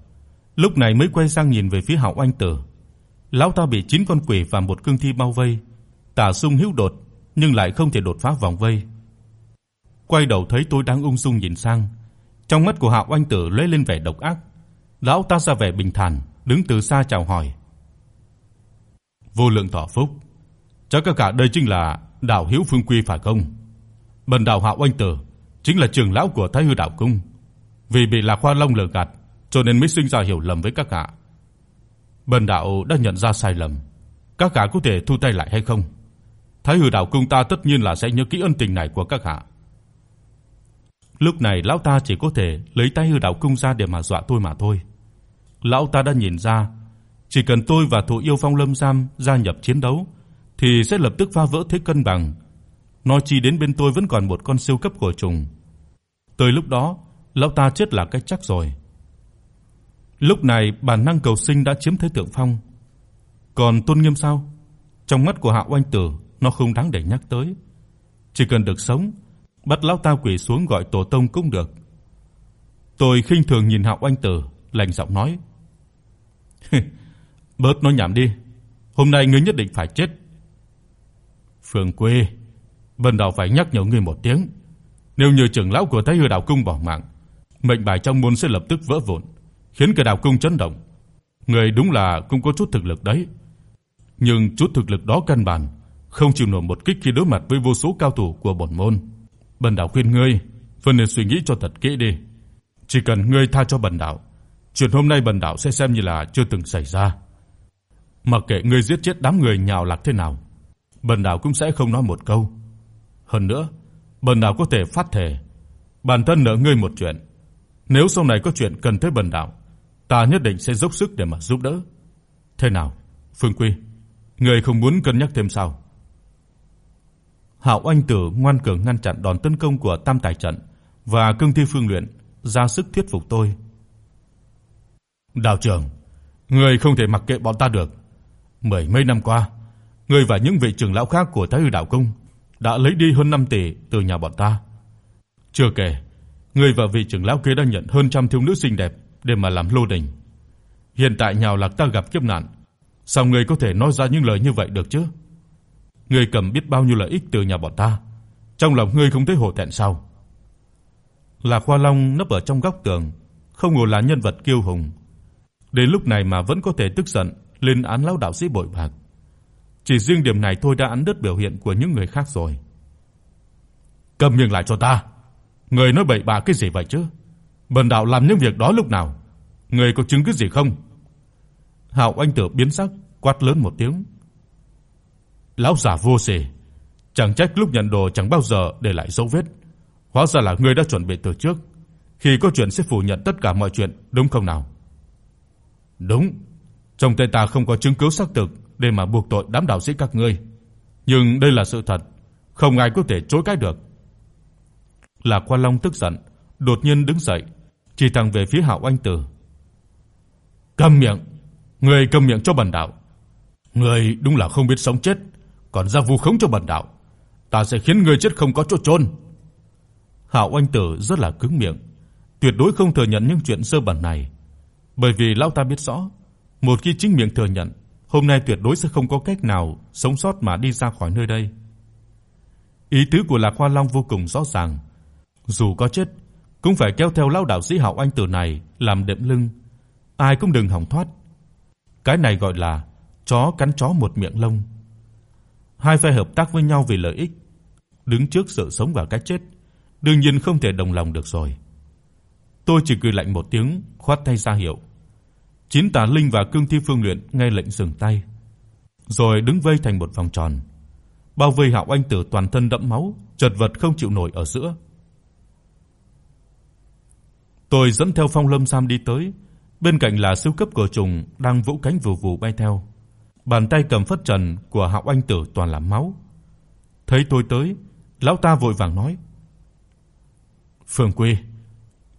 lúc này mới quay sang nhìn về phía Hạo Anh Tử. Lão ta bị chín con quỷ và một cương thi bao vây, tả xung hữu đột nhưng lại không thể đột phá vòng vây. Quay đầu thấy tôi đang ung dung nhìn sang, trong mắt của Hạo Anh Tử lóe lên vẻ độc ác. Lão ta ra vẻ bình thản, đứng từ xa chào hỏi. Vô lượng thọ phúc, chắc cả cả đây chính là đạo hữu Phương Quy phải không? Bần đạo Hạo Anh Tử chính là trưởng lão của Thái Hư đạo cung, vì bị Lạc Hoa Long lừa gạt, cho nên mới sinh ra hiểu lầm với các hạ. Bần đạo đã nhận ra sai lầm, các hạ có thể thu tay lại hay không? Thái Hư đạo cung ta tất nhiên là sẽ nhớ kỹ ân tình này của các hạ. Lúc này lão ta chỉ có thể lấy tay hư đạo cung ra để mà dọa tôi mà thôi. Lão ta đã nhìn ra, chỉ cần tôi và Thụ Yêu Phong Lâm Giam gia nhập chiến đấu thì sẽ lập tức phá vỡ thế cân bằng. Nói chi đến bên tôi vẫn còn một con siêu cấp cổ trùng. Tới lúc đó, lão ta chết là cách chắc rồi. Lúc này bản năng cầu sinh đã chiếm thế thượng phong. Còn tôn nghiêm sao? Trong mắt của Hạ Oanh Tử, nó không đáng để nhắc tới. Chỉ cần được sống bắt lão ta quỳ xuống gọi tổ tông cũng được. Tôi khinh thường nhìn Hạo oanh Tử, lạnh giọng nói: "Bớt nói nhảm đi, hôm nay ngươi nhất định phải chết." Phương Quê, Bần đạo phải nhắc nhở ngươi một tiếng, nếu như trưởng lão của Thái Hư đạo cung bỏ mạng, mệnh bài trong môn sẽ lập tức vỡ vụn, khiến cả đạo cung chấn động. người đúng là cũng có chút thực lực đấy, nhưng chút thực lực đó căn bản không chịu nổi một kích khi đối mặt với vô số cao thủ của bổn môn. Bần đạo khuyên ngươi, phân nên suy nghĩ cho thật kỹ đi. Chỉ cần ngươi tha cho bần đạo, chuyện hôm nay bần đạo sẽ xem như là chưa từng xảy ra. Mặc kệ ngươi giết chết đám người nhào lạc thế nào, bần đạo cũng sẽ không nói một câu. Hơn nữa, bần đạo có thể phát thể bản thân nợ ngươi một chuyện. Nếu sau này có chuyện cần tới bần đạo, ta nhất định sẽ dốc sức để mà giúp đỡ. Thế nào, Phương Quy, ngươi không muốn cân nhắc thêm sao? Hạo Anh Tử ngoan cường ngăn chặn đòn tấn công của Tam Tài trận và Cương Thi Phương Luyện, ra sức thuyết phục tôi. "Đạo trưởng, ngươi không thể mặc kệ bọn ta được. Mười mấy năm qua, ngươi và những vị trưởng lão khác của Thái Hư đạo cung đã lấy đi hơn 5 tỷ từ nhà bọn ta. Chưa kể, ngươi và vị trưởng lão kia đã nhận hơn trăm thiếu nữ xinh đẹp để mà làm lô đình. Hiện tại nhào lạc ta gặp kiếp nạn, sao ngươi có thể nói ra những lời như vậy được chứ?" ngươi cầm biết bao nhiêu lợi ích từ nhà bọn ta, trong lòng ngươi không thấy hổ thẹn sao? Lạc Hoa Long nấp ở trong góc tường, không ngờ là nhân vật kiêu hùng. Đến lúc này mà vẫn có thể tức giận lên án lão đạo sĩ bội bạc. Chỉ riêng điểm này thôi đã ăn đứt biểu hiện của những người khác rồi. Cầm miệng lại cho ta người nói bậy bạ cái gì vậy chứ? Bần đạo làm những việc đó lúc nào? người có chứng cứ gì không? Hạo Anh Tử biến sắc, quát lớn một tiếng. Lão già vô sỉ, chẳng trách lúc nhận đồ chẳng bao giờ để lại dấu vết. Hóa ra là ngươi đã chuẩn bị từ trước, khi có chuyện sẽ phủ nhận tất cả mọi chuyện, đúng không nào? Đúng, trong tay ta không có chứng cứ xác thực để mà buộc tội đám đạo sĩ các ngươi. nhưng đây là sự thật, không ai có thể chối cãi được. Lạc Qua Long tức giận, đột nhiên đứng dậy, chỉ thẳng về phía Hạo Anh Tử. "Câm miệng, ngươi câm miệng cho bần đạo. Ngươi đúng là không biết sống chết, còn ra vu khống cho bần đạo. Ta sẽ khiến ngươi chết không có chỗ chôn." Hạo Anh Tử rất là cứng miệng, tuyệt đối không thừa nhận những chuyện sơ bẩn này, bởi vì lão ta biết rõ, một khi chính miệng thừa nhận, hôm nay tuyệt đối sẽ không có cách nào sống sót mà đi ra khỏi nơi đây. Ý tứ của Lạc Hoa Long vô cùng rõ ràng, dù có chết cũng phải kéo theo lão đạo sĩ Hạo Anh Tử này làm đệm lưng, ai cũng đừng hòng thoát. Cái này gọi là chó cắn chó một miệng lông. Hai phe hợp tác với nhau vì lợi ích, đứng trước sự sống và cái chết, đương nhiên không thể đồng lòng được rồi. Tôi chỉ cười lạnh một tiếng, khoát tay ra hiệu. Chín tà linh và cương thi phương luyện nghe lệnh dừng tay, rồi đứng vây thành một vòng tròn, bao vây Hạo Anh Tử toàn thân đẫm máu, chật vật không chịu nổi ở giữa. Tôi dẫn theo Phong Lâm Sam đi tới, bên cạnh là siêu cấp cờ trùng đang vỗ cánh vù vù bay theo. Bàn tay cầm phất trần của Hạo Anh Tử toàn là máu. Thấy tôi tới, lão ta vội vàng nói: "Phương Quy,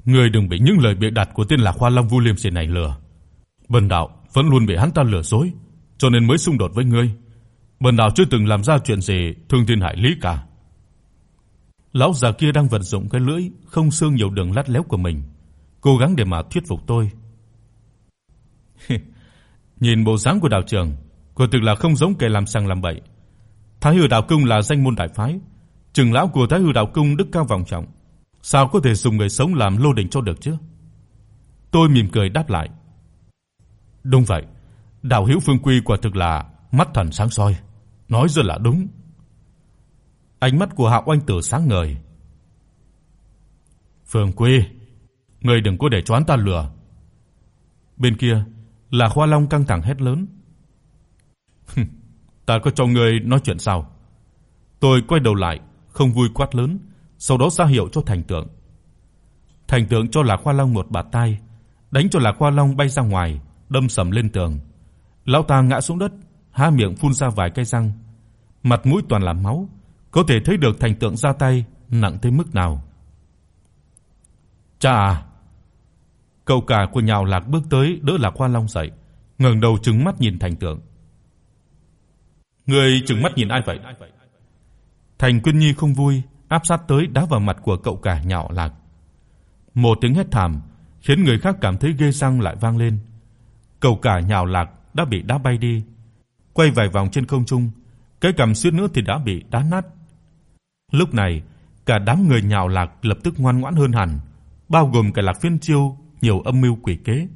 ngươi đừng bị những lời bịa đặt của tên là Khoa Long Vu Liêm Xiển này lừa. Bần đạo vẫn luôn bị hắn ta lừa dối, cho nên mới xung đột với ngươi. Bần đạo chưa từng làm ra chuyện gì thương thiên hại lý cả." Lão già kia đang vận dụng cái lưỡi không xương nhiều đường lắt léo của mình, cố gắng để mà thuyết phục tôi. Nhìn bộ dáng của đạo trưởng, quả thực là không giống kẻ làm sang làm bậy. Thái Hư đạo cung là danh môn đại phái, trưởng lão của Thái Hư đạo cung đức cao vọng trọng, sao có thể dùng người sống làm lô đỉnh cho được chứ? Tôi mỉm cười đáp lại. Đúng vậy, đạo hữu Phương Quy quả thực là mắt thần sáng soi, nói rất là đúng. Ánh mắt của Hạo Oanh Tử sáng ngời. Phương Quy, ngươi đừng có để choán ta lừa. Bên kia, là Khoa Long căng thẳng hét lớn. ta có cho ngươi nói chuyện sao? Tôi quay đầu lại, không vui quát lớn, sau đó ra hiệu cho Thành Tượng. Thành Tượng cho là Khoa Long một bạt tai, đánh cho là Khoa Long bay ra ngoài, đâm sầm lên tường. Lão ta ngã xuống đất, há miệng phun ra vài cái răng, mặt mũi toàn là máu, có thể thấy được Thành Tượng ra tay nặng tới mức nào. Chà, Cậu cả của Nhào Lạc bước tới đỡ Lạc Hoa Long dậy, ngẩng đầu trừng mắt nhìn Thành Tượng. "Ngươi trừng mắt nhìn ai vậy?" Thành Quyên Nhi không vui, áp sát tới đá vào mặt của cậu cả Nhào Lạc. Một tiếng hét thảm khiến người khác cảm thấy ghê răng lại vang lên. Cậu cả Nhào Lạc đã bị đá bay đi, quay vài vòng trên không trung, cái cằm suýt nữa thì đã bị đá nát. Lúc này, cả đám người Nhào Lạc lập tức ngoan ngoãn hơn hẳn, bao gồm cả Lạc Phiên Chiêu nhiều âm mưu quỷ kế.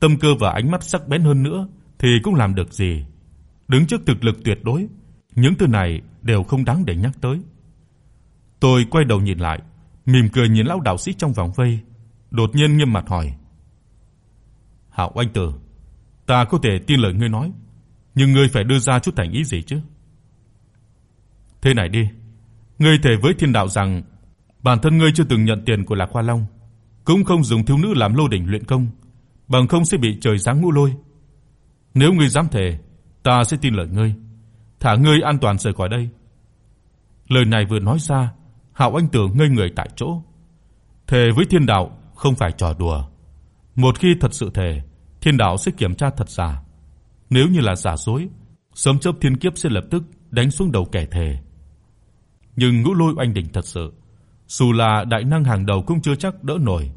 Tâm cơ và ánh mắt sắc bén hơn nữa thì cũng làm được gì? Đứng trước thực lực tuyệt đối, những thứ này đều không đáng để nhắc tới. Tôi quay đầu nhìn lại, mỉm cười nhìn lão đạo sĩ trong vòng vây, đột nhiên nghiêm mặt hỏi: "Hạo Anh Tử, ta có thể tin lời ngươi nói, nhưng ngươi phải đưa ra chút thành ý gì chứ?" "Thế này đi, ngươi thề với thiên đạo rằng bản thân ngươi chưa từng nhận tiền của Lạc Hoa Long, cũng không dùng thiếu nữ làm lô đỉnh luyện công, bằng không sẽ bị trời giáng ngũ lôi. Nếu ngươi dám thề, ta sẽ tin lời ngươi, thả ngươi an toàn rời khỏi đây." Lời này vừa nói ra, Hạo Anh Tưởng ngây người tại chỗ. Thề với Thiên đạo không phải trò đùa. Một khi thật sự thề, Thiên đạo sẽ kiểm tra thật giả. Nếu như là giả dối, sớm chớp thiên kiếp sẽ lập tức đánh xuống đầu kẻ thề. Nhưng ngũ lôi oanh đỉnh thật sự, dù là đại năng hàng đầu cũng chưa chắc đỡ nổi.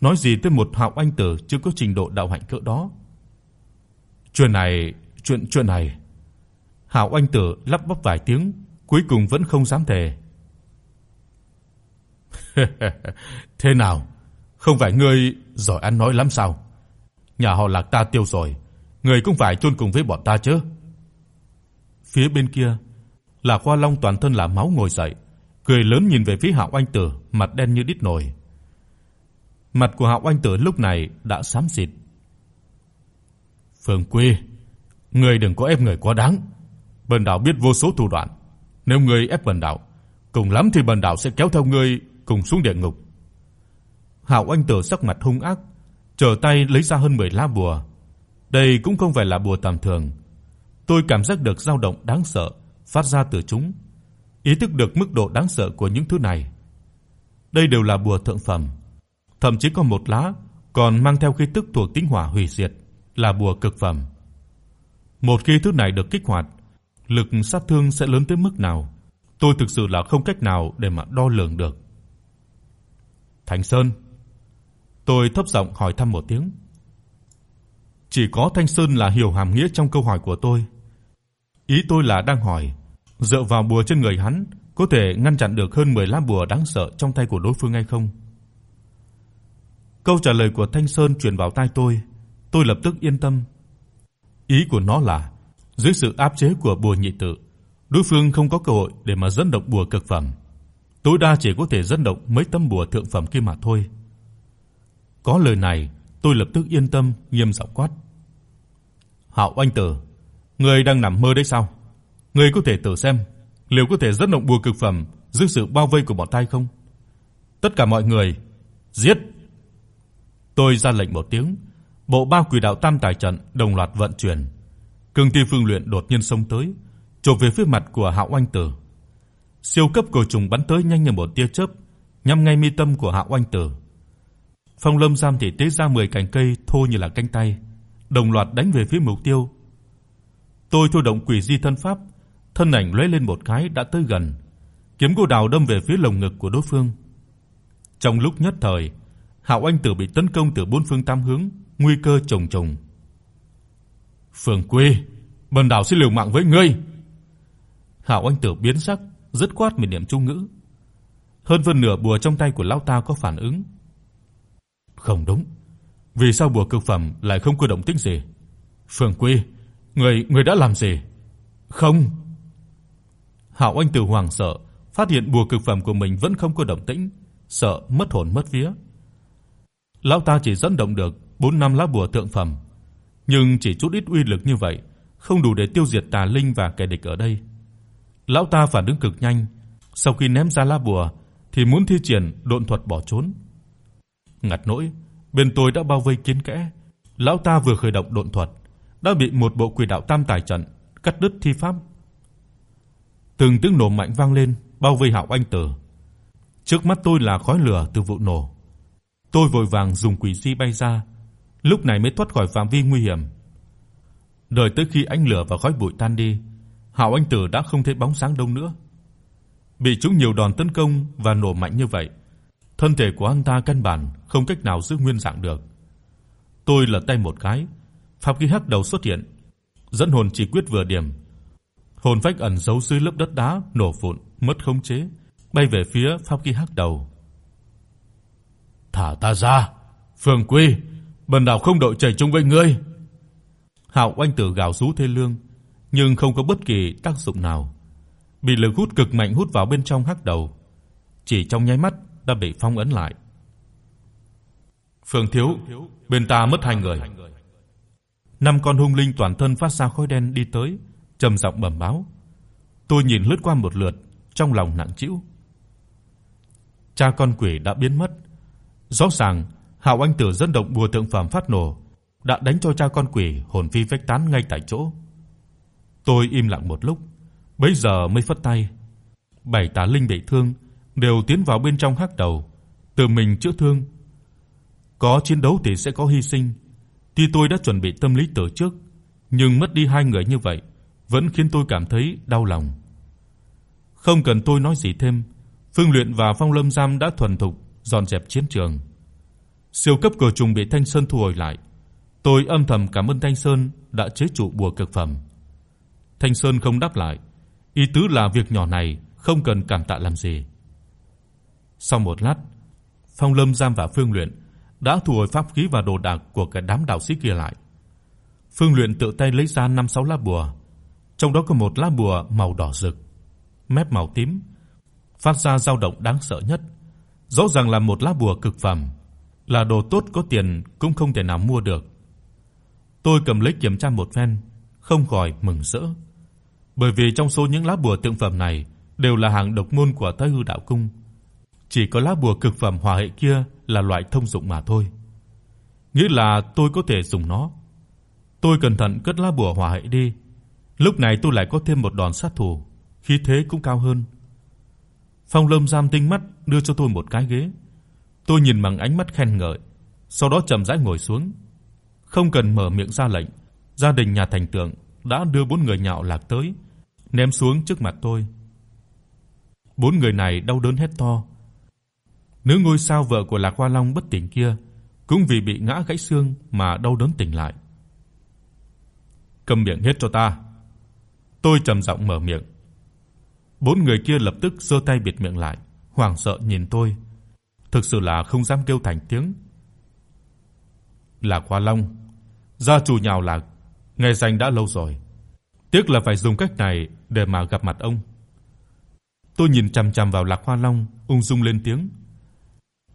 Nói gì tới một Hạo Anh tử chưa có trình độ đạo hạnh cỡ đó. Chuyện này, chuyện chuyện này. Hạo Anh tử lắp bắp vài tiếng, cuối cùng vẫn không dám thề. Thế nào? Không phải ngươi giỏi ăn nói lắm sao? Nhà họ Lạc ta tiêu rồi, ngươi cũng phải chôn cùng với bọn ta chứ? Phía bên kia, Lạc Hoa Long toàn thân là máu ngồi dậy, cười lớn nhìn về phía Hạo Anh Tử, mặt đen như đít nồi. Mặt của Hạo Anh Tử lúc này đã xám xịt. "Phương Quy, ngươi đừng có ép người quá đáng. Bần đạo biết vô số thủ đoạn, nếu ngươi ép bần đạo, cùng lắm thì bần đạo sẽ kéo theo ngươi cùng xuống địa ngục." Hạo Anh Tử sắc mặt hung ác, trở tay lấy ra hơn 10 lá bùa. Đây cũng không phải là bùa tầm thường. Tôi cảm giác được dao động đáng sợ phát ra từ chúng, ý thức được mức độ đáng sợ của những thứ này. Đây đều là bùa thượng phẩm, thậm chí có một lá còn mang theo khí tức thuộc tính hỏa hủy diệt, là bùa cực phẩm. Một khi thứ này được kích hoạt, lực sát thương sẽ lớn tới mức nào, tôi thực sự là không cách nào để mà đo lường được. Thành Sơn, tôi thấp giọng hỏi thăm một tiếng. Chỉ có Thanh Sơn là hiểu hàm nghĩa trong câu hỏi của tôi. Ý tôi là đang hỏi, dựa vào bùa trên người hắn có thể ngăn chặn được hơn 10 lá bùa đáng sợ trong tay của đối phương hay không? Câu trả lời của Thanh Sơn truyền vào tai tôi, tôi lập tức yên tâm. Ý của nó là dưới sự áp chế của bùa nhị tự, đối phương không có cơ hội để mà dẫn động bùa cực phẩm. Tối đa chỉ có thể dẫn động mấy tấm bùa thượng phẩm kia mà thôi. Có lời này, tôi lập tức yên tâm, nghiêm giọng quát. "Hạo Anh Tử, ngươi đang nằm mơ đấy sao? Ngươi có thể thử xem, liệu có thể dẫn động bùa cực phẩm dưới sự bao vây của bọn tai không?" Tất cả mọi người, giết! Tôi ra lệnh một tiếng, bộ ba quỷ đạo tam tài trận đồng loạt vận chuyển. Cương Ti Phương luyện đột nhiên xông tới, chộp về phía mặt của Hạo oanh Tử. Siêu cấp cổ trùng bắn tới nhanh như một tia chớp, nhắm ngay mi tâm của Hạo oanh Tử. Phong Lâm Giam thì tế ra 10 cành cây thô như là cánh tay, đồng loạt đánh về phía mục tiêu. Tôi thôi động quỷ di thân pháp, thân ảnh lóe lên một cái đã tới gần, kiếm cô đào đâm về phía lồng ngực của đối phương. Trong lúc nhất thời, Hạo Anh Tử bị tấn công từ bốn phương tám hướng, nguy cơ trùng trùng. "Phương Quy, Bần đạo sẽ liều mạng với ngươi." Hạo Anh Tử biến sắc, dứt khoát miệng niệm trung ngữ. Hơn phân nửa bùa trong tay của lão ta có phản ứng. Không đúng, vì sao bùa cực phẩm lại không có động tĩnh gì? Phương Quy, người người đã làm gì? Không. Hạo Anh Tử hoảng sợ, phát hiện bùa cực phẩm của mình vẫn không có động tĩnh, sợ mất hồn mất vía. Lão ta chỉ dẫn động được 4 năm lá bùa thượng phẩm, nhưng chỉ chút ít uy lực như vậy, không đủ để tiêu diệt tà linh và kẻ địch ở đây. Lão ta phản ứng cực nhanh, sau khi ném ra lá bùa thì muốn thi triển độn thuật bỏ trốn. Ngặt nỗi, bên tôi đã bao vây kín kẽ, lão ta vừa khởi động độn thuật, đã bị một bộ quỷ đạo tam tài trận cắt đứt thi pháp. Từng tiếng nổ mạnh vang lên, bao vây Hạo Anh Tử. Trước mắt tôi là khói lửa từ vụ nổ. Tôi vội vàng dùng quỷ di bay ra, lúc này mới thoát khỏi phạm vi nguy hiểm. Đợi tới khi ánh lửa và khói bụi tan đi, Hạo Anh Tử đã không thấy bóng sáng đâu nữa. Bị chúng nhiều đòn tấn công và nổ mạnh như vậy, thân thể của anh ta căn bản không cách nào giữ nguyên dạng được. Tôi lật tay một cái, pháp khí hắc đầu xuất hiện, dẫn hồn chỉ quyết vừa điểm. Hồn phách ẩn giấu dưới lớp đất đá nổ vụn, mất khống chế, bay về phía pháp khí hắc đầu. "Thả ta ra, Phương Quy, bần đạo không đội trời chung với ngươi." Hạo Anh Tử gào rú thê lương, nhưng không có bất kỳ tác dụng nào. Bị lực hút cực mạnh hút vào bên trong hắc đầu, chỉ trong nháy mắt đã bị phong ấn lại. Phương thiếu, bên ta mất hai người. Năm con hung linh toàn thân phát ra khói đen đi tới, trầm giọng bẩm báo. Tôi nhìn lướt qua một lượt, trong lòng nặng trĩu. Cha con quỷ đã biến mất. Rõ ràng, Hạo Anh Tử dẫn động bùa tượng phẩm phát nổ, đã đánh cho cha con quỷ hồn phi phách tán ngay tại chỗ. Tôi im lặng một lúc, bấy giờ mới phất tay. Bảy tá linh bị thương đều tiến vào bên trong hắc đầu, tự mình chữa thương. Có chiến đấu thì sẽ có hy sinh. Tuy tôi đã chuẩn bị tâm lý từ trước, nhưng mất đi hai người như vậy vẫn khiến tôi cảm thấy đau lòng. Không cần tôi nói gì thêm, Phương Luyện và Phong Lâm Giám đã thuần thục dọn dẹp chiến trường. Siêu cấp cửa trùng bị Thanh Sơn thu hồi lại. Tôi âm thầm cảm ơn Thanh Sơn đã chế trụ bùa cực phẩm. Thanh Sơn không đáp lại, ý tứ là việc nhỏ này không cần cảm tạ làm gì. Sau một lát, Phong Lâm Giám và Phương Luyện đã thu hồi pháp khí và đồ đạc của cả đám đạo sĩ kia lại. Phương Luyện tự tay lấy ra 5 6 lá bùa, trong đó có một lá bùa màu đỏ rực, mép màu tím, phát ra dao động đáng sợ nhất. Rõ ràng là một lá bùa cực phẩm, là đồ tốt có tiền cũng không thể nào mua được. Tôi cầm lấy kiểm tra một phen, không khỏi mừng rỡ. Bởi vì trong số những lá bùa tượng phẩm này đều là hàng độc môn của Thái Hư đạo cung, chỉ có lá bùa cực phẩm hòa hệ kia là loại thông dụng mà thôi. Nghĩa là tôi có thể dùng nó. Tôi cẩn thận cất lá bùa hòa hệ đi, Lúc này tôi lại có thêm một đòn sát thủ, khí thế cũng cao hơn. Phong Lâm giam tinh mắt đưa cho tôi một cái ghế. Tôi nhìn bằng ánh mắt khen ngợi, sau đó chậm rãi ngồi xuống. Không cần mở miệng ra lệnh, gia đình nhà thành tượng đã đưa bốn người nhạo lạc tới, ném xuống trước mặt tôi. Bốn người này đau đớn hét to. Nữ ngôi sao vợ của Lạc Hoa Long bất tỉnh kia cũng vì bị ngã gãy xương mà đau đớn tỉnh lại. Câm miệng hết cho ta. Tôi trầm giọng mở miệng. Bốn người kia lập tức giơ tay bịt miệng lại, hoảng sợ nhìn tôi. Thực sự là không dám kêu thành tiếng. là Hoa Long, gia chủ nhào lạc, nghe danh đã lâu rồi. Tiếc là phải dùng cách này để mà gặp mặt ông. Tôi nhìn chằm chằm vào Lạc Hoa Long, ung dung lên tiếng.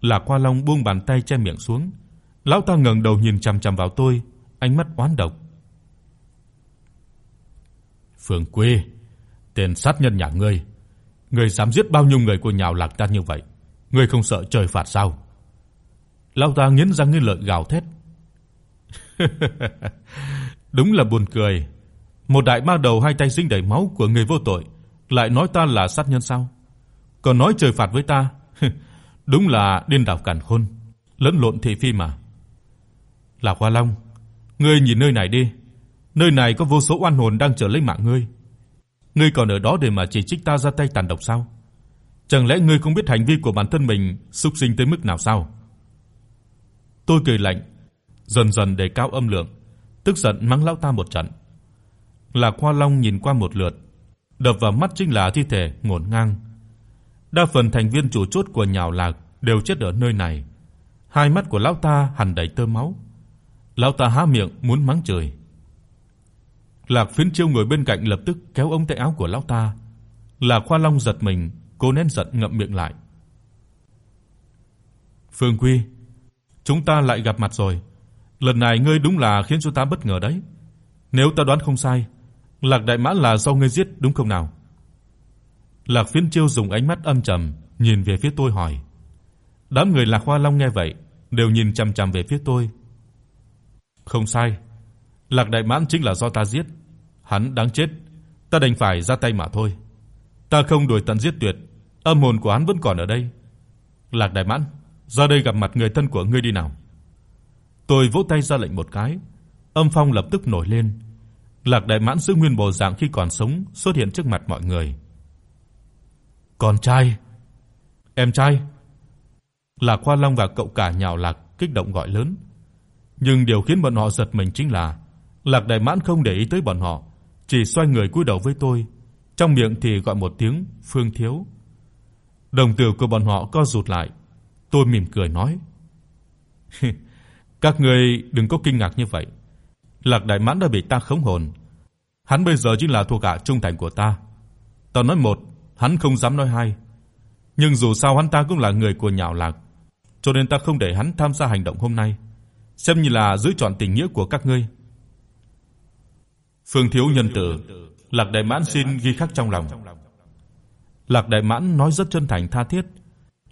Lạc Hoa Long buông bàn tay che miệng xuống. Lão ta ngẩng đầu nhìn chằm chằm vào tôi, ánh mắt oán độc. Phương Quê, tên sát nhân nhà ngươi, ngươi dám giết bao nhiêu người của nhào lạc ta như vậy, ngươi không sợ trời phạt sao? Lão ta nghiến răng nghiến lợi gào thét. Đúng là buồn cười. Một đại ma đầu hai tay dính đầy máu của người vô tội, lại nói ta là sát nhân sao? Còn nói trời phạt với ta, đúng là điên đảo càn khôn, lẫn lộn thị phi mà. Lạc Hoa Long, ngươi nhìn nơi này đi, nơi này có vô số oan hồn đang chờ lấy mạng ngươi. Ngươi còn ở đó để mà chỉ trích ta ra tay tàn độc sao? Chẳng lẽ ngươi không biết hành vi của bản thân mình xúc sinh tới mức nào sao? Tôi cười lạnh, dần dần đề cao âm lượng, tức giận mắng lão ta một trận. Lạc Hoa Long nhìn qua một lượt, đập vào mắt chính là thi thể ngổn ngang. Đa phần thành viên chủ chốt của nhào lạc đều chết ở nơi này. Hai mắt của lão ta hằn đầy tơ máu. Lão ta há miệng muốn mắng trời. Lạc Phiến Chiêu ngồi bên cạnh lập tức kéo ống tay áo của lão ta. Lạc Khoa Long giật mình, cố nén giận ngậm miệng lại. Phương Quy, chúng ta lại gặp mặt rồi. Lần này ngươi đúng là khiến chúng ta bất ngờ đấy. Nếu ta đoán không sai, Lạc Đại Mã là do ngươi giết đúng không nào? Lạc Phiến Chiêu dùng ánh mắt âm trầm nhìn về phía tôi hỏi. Đám người Lạc Hoa Long nghe vậy, đều nhìn chằm chằm về phía tôi. Không sai, Lạc Đại Mãn chính là do ta giết, hắn đáng chết, ta đành phải ra tay mà thôi. Ta không đuổi tận giết tuyệt, âm hồn của hắn vẫn còn ở đây. Lạc Đại Mãn, ra đây gặp mặt người thân của ngươi đi nào. Tôi vỗ tay ra lệnh một cái, âm phong lập tức nổi lên. Lạc Đại Mãn giữ nguyên bộ dạng khi còn sống xuất hiện trước mặt mọi người. "Con trai, em trai." Lạc Hoa Long và cậu cả nhào lạc kích động gọi lớn. Nhưng điều khiến bọn họ giật mình chính là Lạc Đại Mãn không để ý tới bọn họ, chỉ xoay người cúi đầu với tôi, trong miệng thì gọi một tiếng Phương thiếu. Đồng tử của bọn họ co rụt lại. Tôi mỉm cười nói: "Các ngươi đừng có kinh ngạc như vậy. Lạc Đại Mãn đã bị ta khống hồn. Hắn bây giờ chính là thuộc hạ trung thành của ta. Ta nói một, hắn không dám nói hai. Nhưng dù sao hắn ta cũng là người của Nhạo Lạc, cho nên ta không để hắn tham gia hành động hôm nay, xem như là giữ trọn tình nghĩa của các ngươi." Phương thiếu nhân tử, Lạc Đại Mãn xin ghi khắc trong lòng. Lạc Đại Mãn nói rất chân thành tha thiết,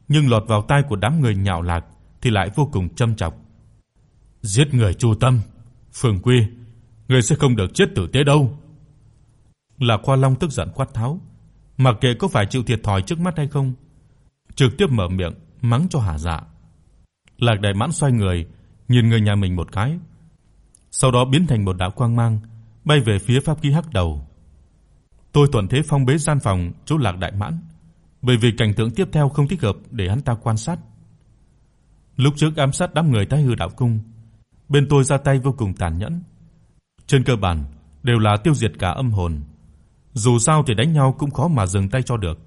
nhưng lọt vào tai của đám người nhạo lạc thì lại vô cùng châm chọc. Giết người Chu Tâm, Phương Quy, ngươi sẽ không được chết tử tế đâu. Lạc Khoa Long tức giận quát tháo, mặc kệ có phải chịu thiệt thòi trước mắt hay không, trực tiếp mở miệng mắng cho hả dạ. Lạc Đại Mãn xoay người, nhìn người nhà mình một cái, sau đó biến thành một đạo quang mang, bay về phía pháp khí hắc đầu. Tôi thuận thế phong bế gian phòng chỗ Lạc Đại Mãn, bởi vì cảnh tượng tiếp theo không thích hợp để hắn ta quan sát. Lúc trước ám sát đám người Thái Hư đạo cung, bên tôi ra tay vô cùng tàn nhẫn. Trên cơ bản đều là tiêu diệt cả âm hồn. Dù sao thì đánh nhau cũng khó mà dừng tay cho được.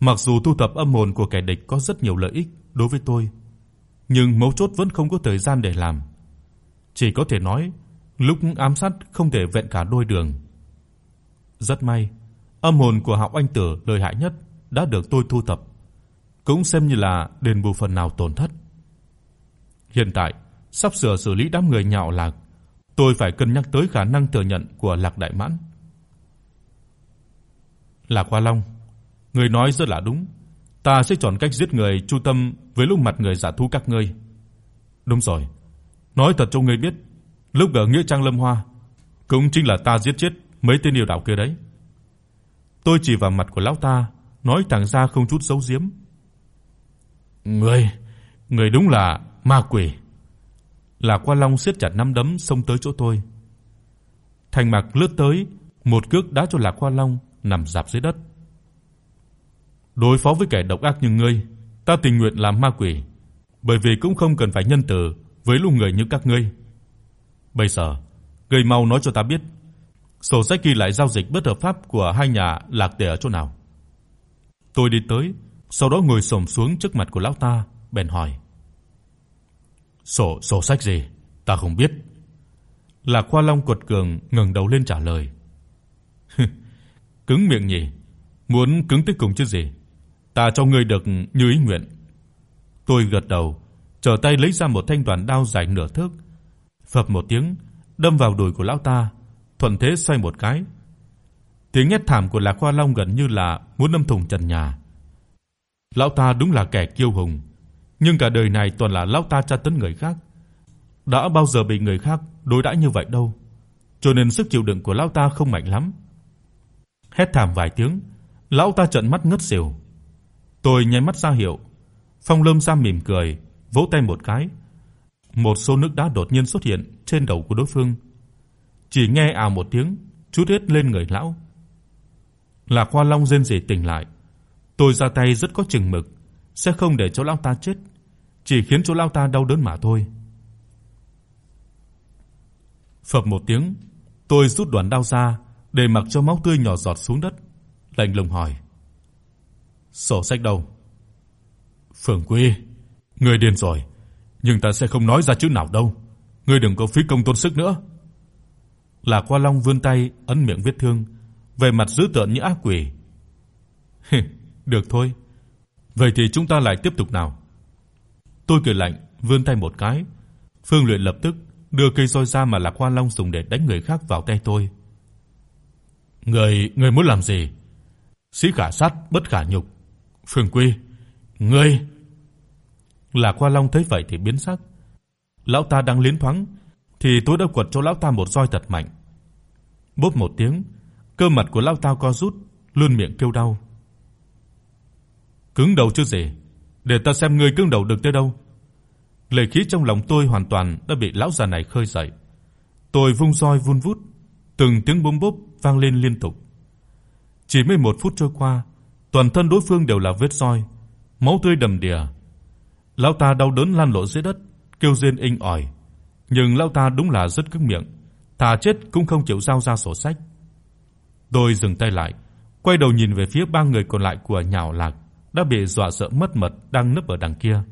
Mặc dù thu thập âm hồn của kẻ địch có rất nhiều lợi ích đối với tôi, nhưng mấu chốt vẫn không có thời gian để làm. Chỉ có thể nói lúc ám sát không thể vẹn cả đôi đường. Rất may, âm hồn của Hạo Anh Tử lợi hại nhất đã được tôi thu thập, cũng xem như là đền bù phần nào tổn thất. Hiện tại, sắp sửa xử lý đám người nhạo lạc, tôi phải cân nhắc tới khả năng thừa nhận của Lạc Đại Mãn. Lạc Hoa Long, người nói rất là đúng, ta sẽ chọn cách giết người chu tâm với lúc mặt người giả thú các ngươi. Đúng rồi, nói thật cho ngươi biết, Lúc ở nghĩa trang Lâm Hoa, cũng chính là ta giết chết mấy tên điều đạo kia đấy. Tôi chỉ vào mặt của lão ta, nói thẳng ra không chút giấu giếm. Ngươi, ngươi đúng là ma quỷ. Là Qua Long siết chặt nắm đấm xông tới chỗ tôi. Thành Mặc lướt tới, một cước đá cho Lạc Qua Long nằm rạp dưới đất. Đối phó với kẻ độc ác như ngươi, ta tình nguyện làm ma quỷ, bởi vì cũng không cần phải nhân từ với lũ người như các ngươi. Bây giờ, ngươi mau nói cho ta biết, sổ sách ghi lại giao dịch bất hợp pháp của hai nhà Lạc Tề ở chỗ nào? Tôi đi tới, sau đó ngồi xổm xuống trước mặt của lão ta, bèn hỏi: "Sổ sổ sách gì? Ta không biết." Lạc Khoa Long quật cường ngẩng đầu lên trả lời: "Cứng miệng nhỉ, muốn cứng tới cùng chứ gì? Ta cho ngươi được như ý nguyện." Tôi gật đầu, trở tay lấy ra một thanh đoàn đao dài nửa thước, phập một tiếng, đâm vào đùi của lão ta, thuận thế xoay một cái. Tiếng hét thảm của Lạc Hoa Long gần như là muốn đâm thủng trần nhà. Lão ta đúng là kẻ kiêu hùng, nhưng cả đời này toàn là lão ta tra tấn người khác. Đã bao giờ bị người khác đối đãi như vậy đâu, cho nên sức chịu đựng của lão ta không mạnh lắm. Hét thảm vài tiếng, lão ta trợn mắt ngất xỉu. Tôi nháy mắt ra hiệu. Phong Lâm Sa mỉm cười, vỗ tay một cái. Một số nước đá đột nhiên xuất hiện trên đầu của đối phương. Chỉ nghe ào một tiếng, chút hết lên người lão. Lạc Hoa Long rên rỉ tỉnh lại. Tôi ra tay rất có chừng mực, sẽ không để cho lão ta chết, chỉ khiến cho lão ta đau đớn mà thôi. Phập một tiếng, tôi rút đoạn đao ra để mặc cho máu tươi nhỏ giọt xuống đất, lạnh lùng hỏi: "Sổ sách đâu?" "Phượng Quy, người điên rồi, nhưng ta sẽ không nói ra chữ nào đâu. Ngươi đừng có phí công tốn sức nữa." Lạc Qua Long vươn tay ấn miệng vết thương, vẻ mặt dữ tợn như ác quỷ. "Được thôi. Vậy thì chúng ta lại tiếp tục nào." Tôi cười lạnh, vươn tay một cái. Phương Luyện lập tức đưa cây roi ra mà Lạc Qua Long dùng để đánh người khác vào tay tôi. "Ngươi, ngươi muốn làm gì?" Sĩ khả sát bất khả nhục. Phương Quy, ngươi Lạc Hoa Long thấy vậy thì biến sắc. Lão ta đang liến thoáng thì tôi đã quật cho lão ta một roi thật mạnh. Bốp một tiếng, cơ mặt của lão ta co rút, luôn miệng kêu đau. Cứng đầu chứ gì, để ta xem ngươi cứng đầu được tới đâu. Lệ khí trong lòng tôi hoàn toàn đã bị lão già này khơi dậy. Tôi vung roi vun vút, từng tiếng bốm bốp vang lên liên tục. Chỉ mới một phút trôi qua, toàn thân đối phương đều là vết roi, máu tươi đầm đìa. Lão ta đau đớn lăn lộn dưới đất, kêu rên inh ỏi, nhưng lão ta đúng là rất cứng miệng, thà chết cũng không chịu giao ra sổ sách. Tôi dừng tay lại, quay đầu nhìn về phía ba người còn lại của Nhạo Lạc đã bị dọa sợ mất mật đang núp ở đằng kia.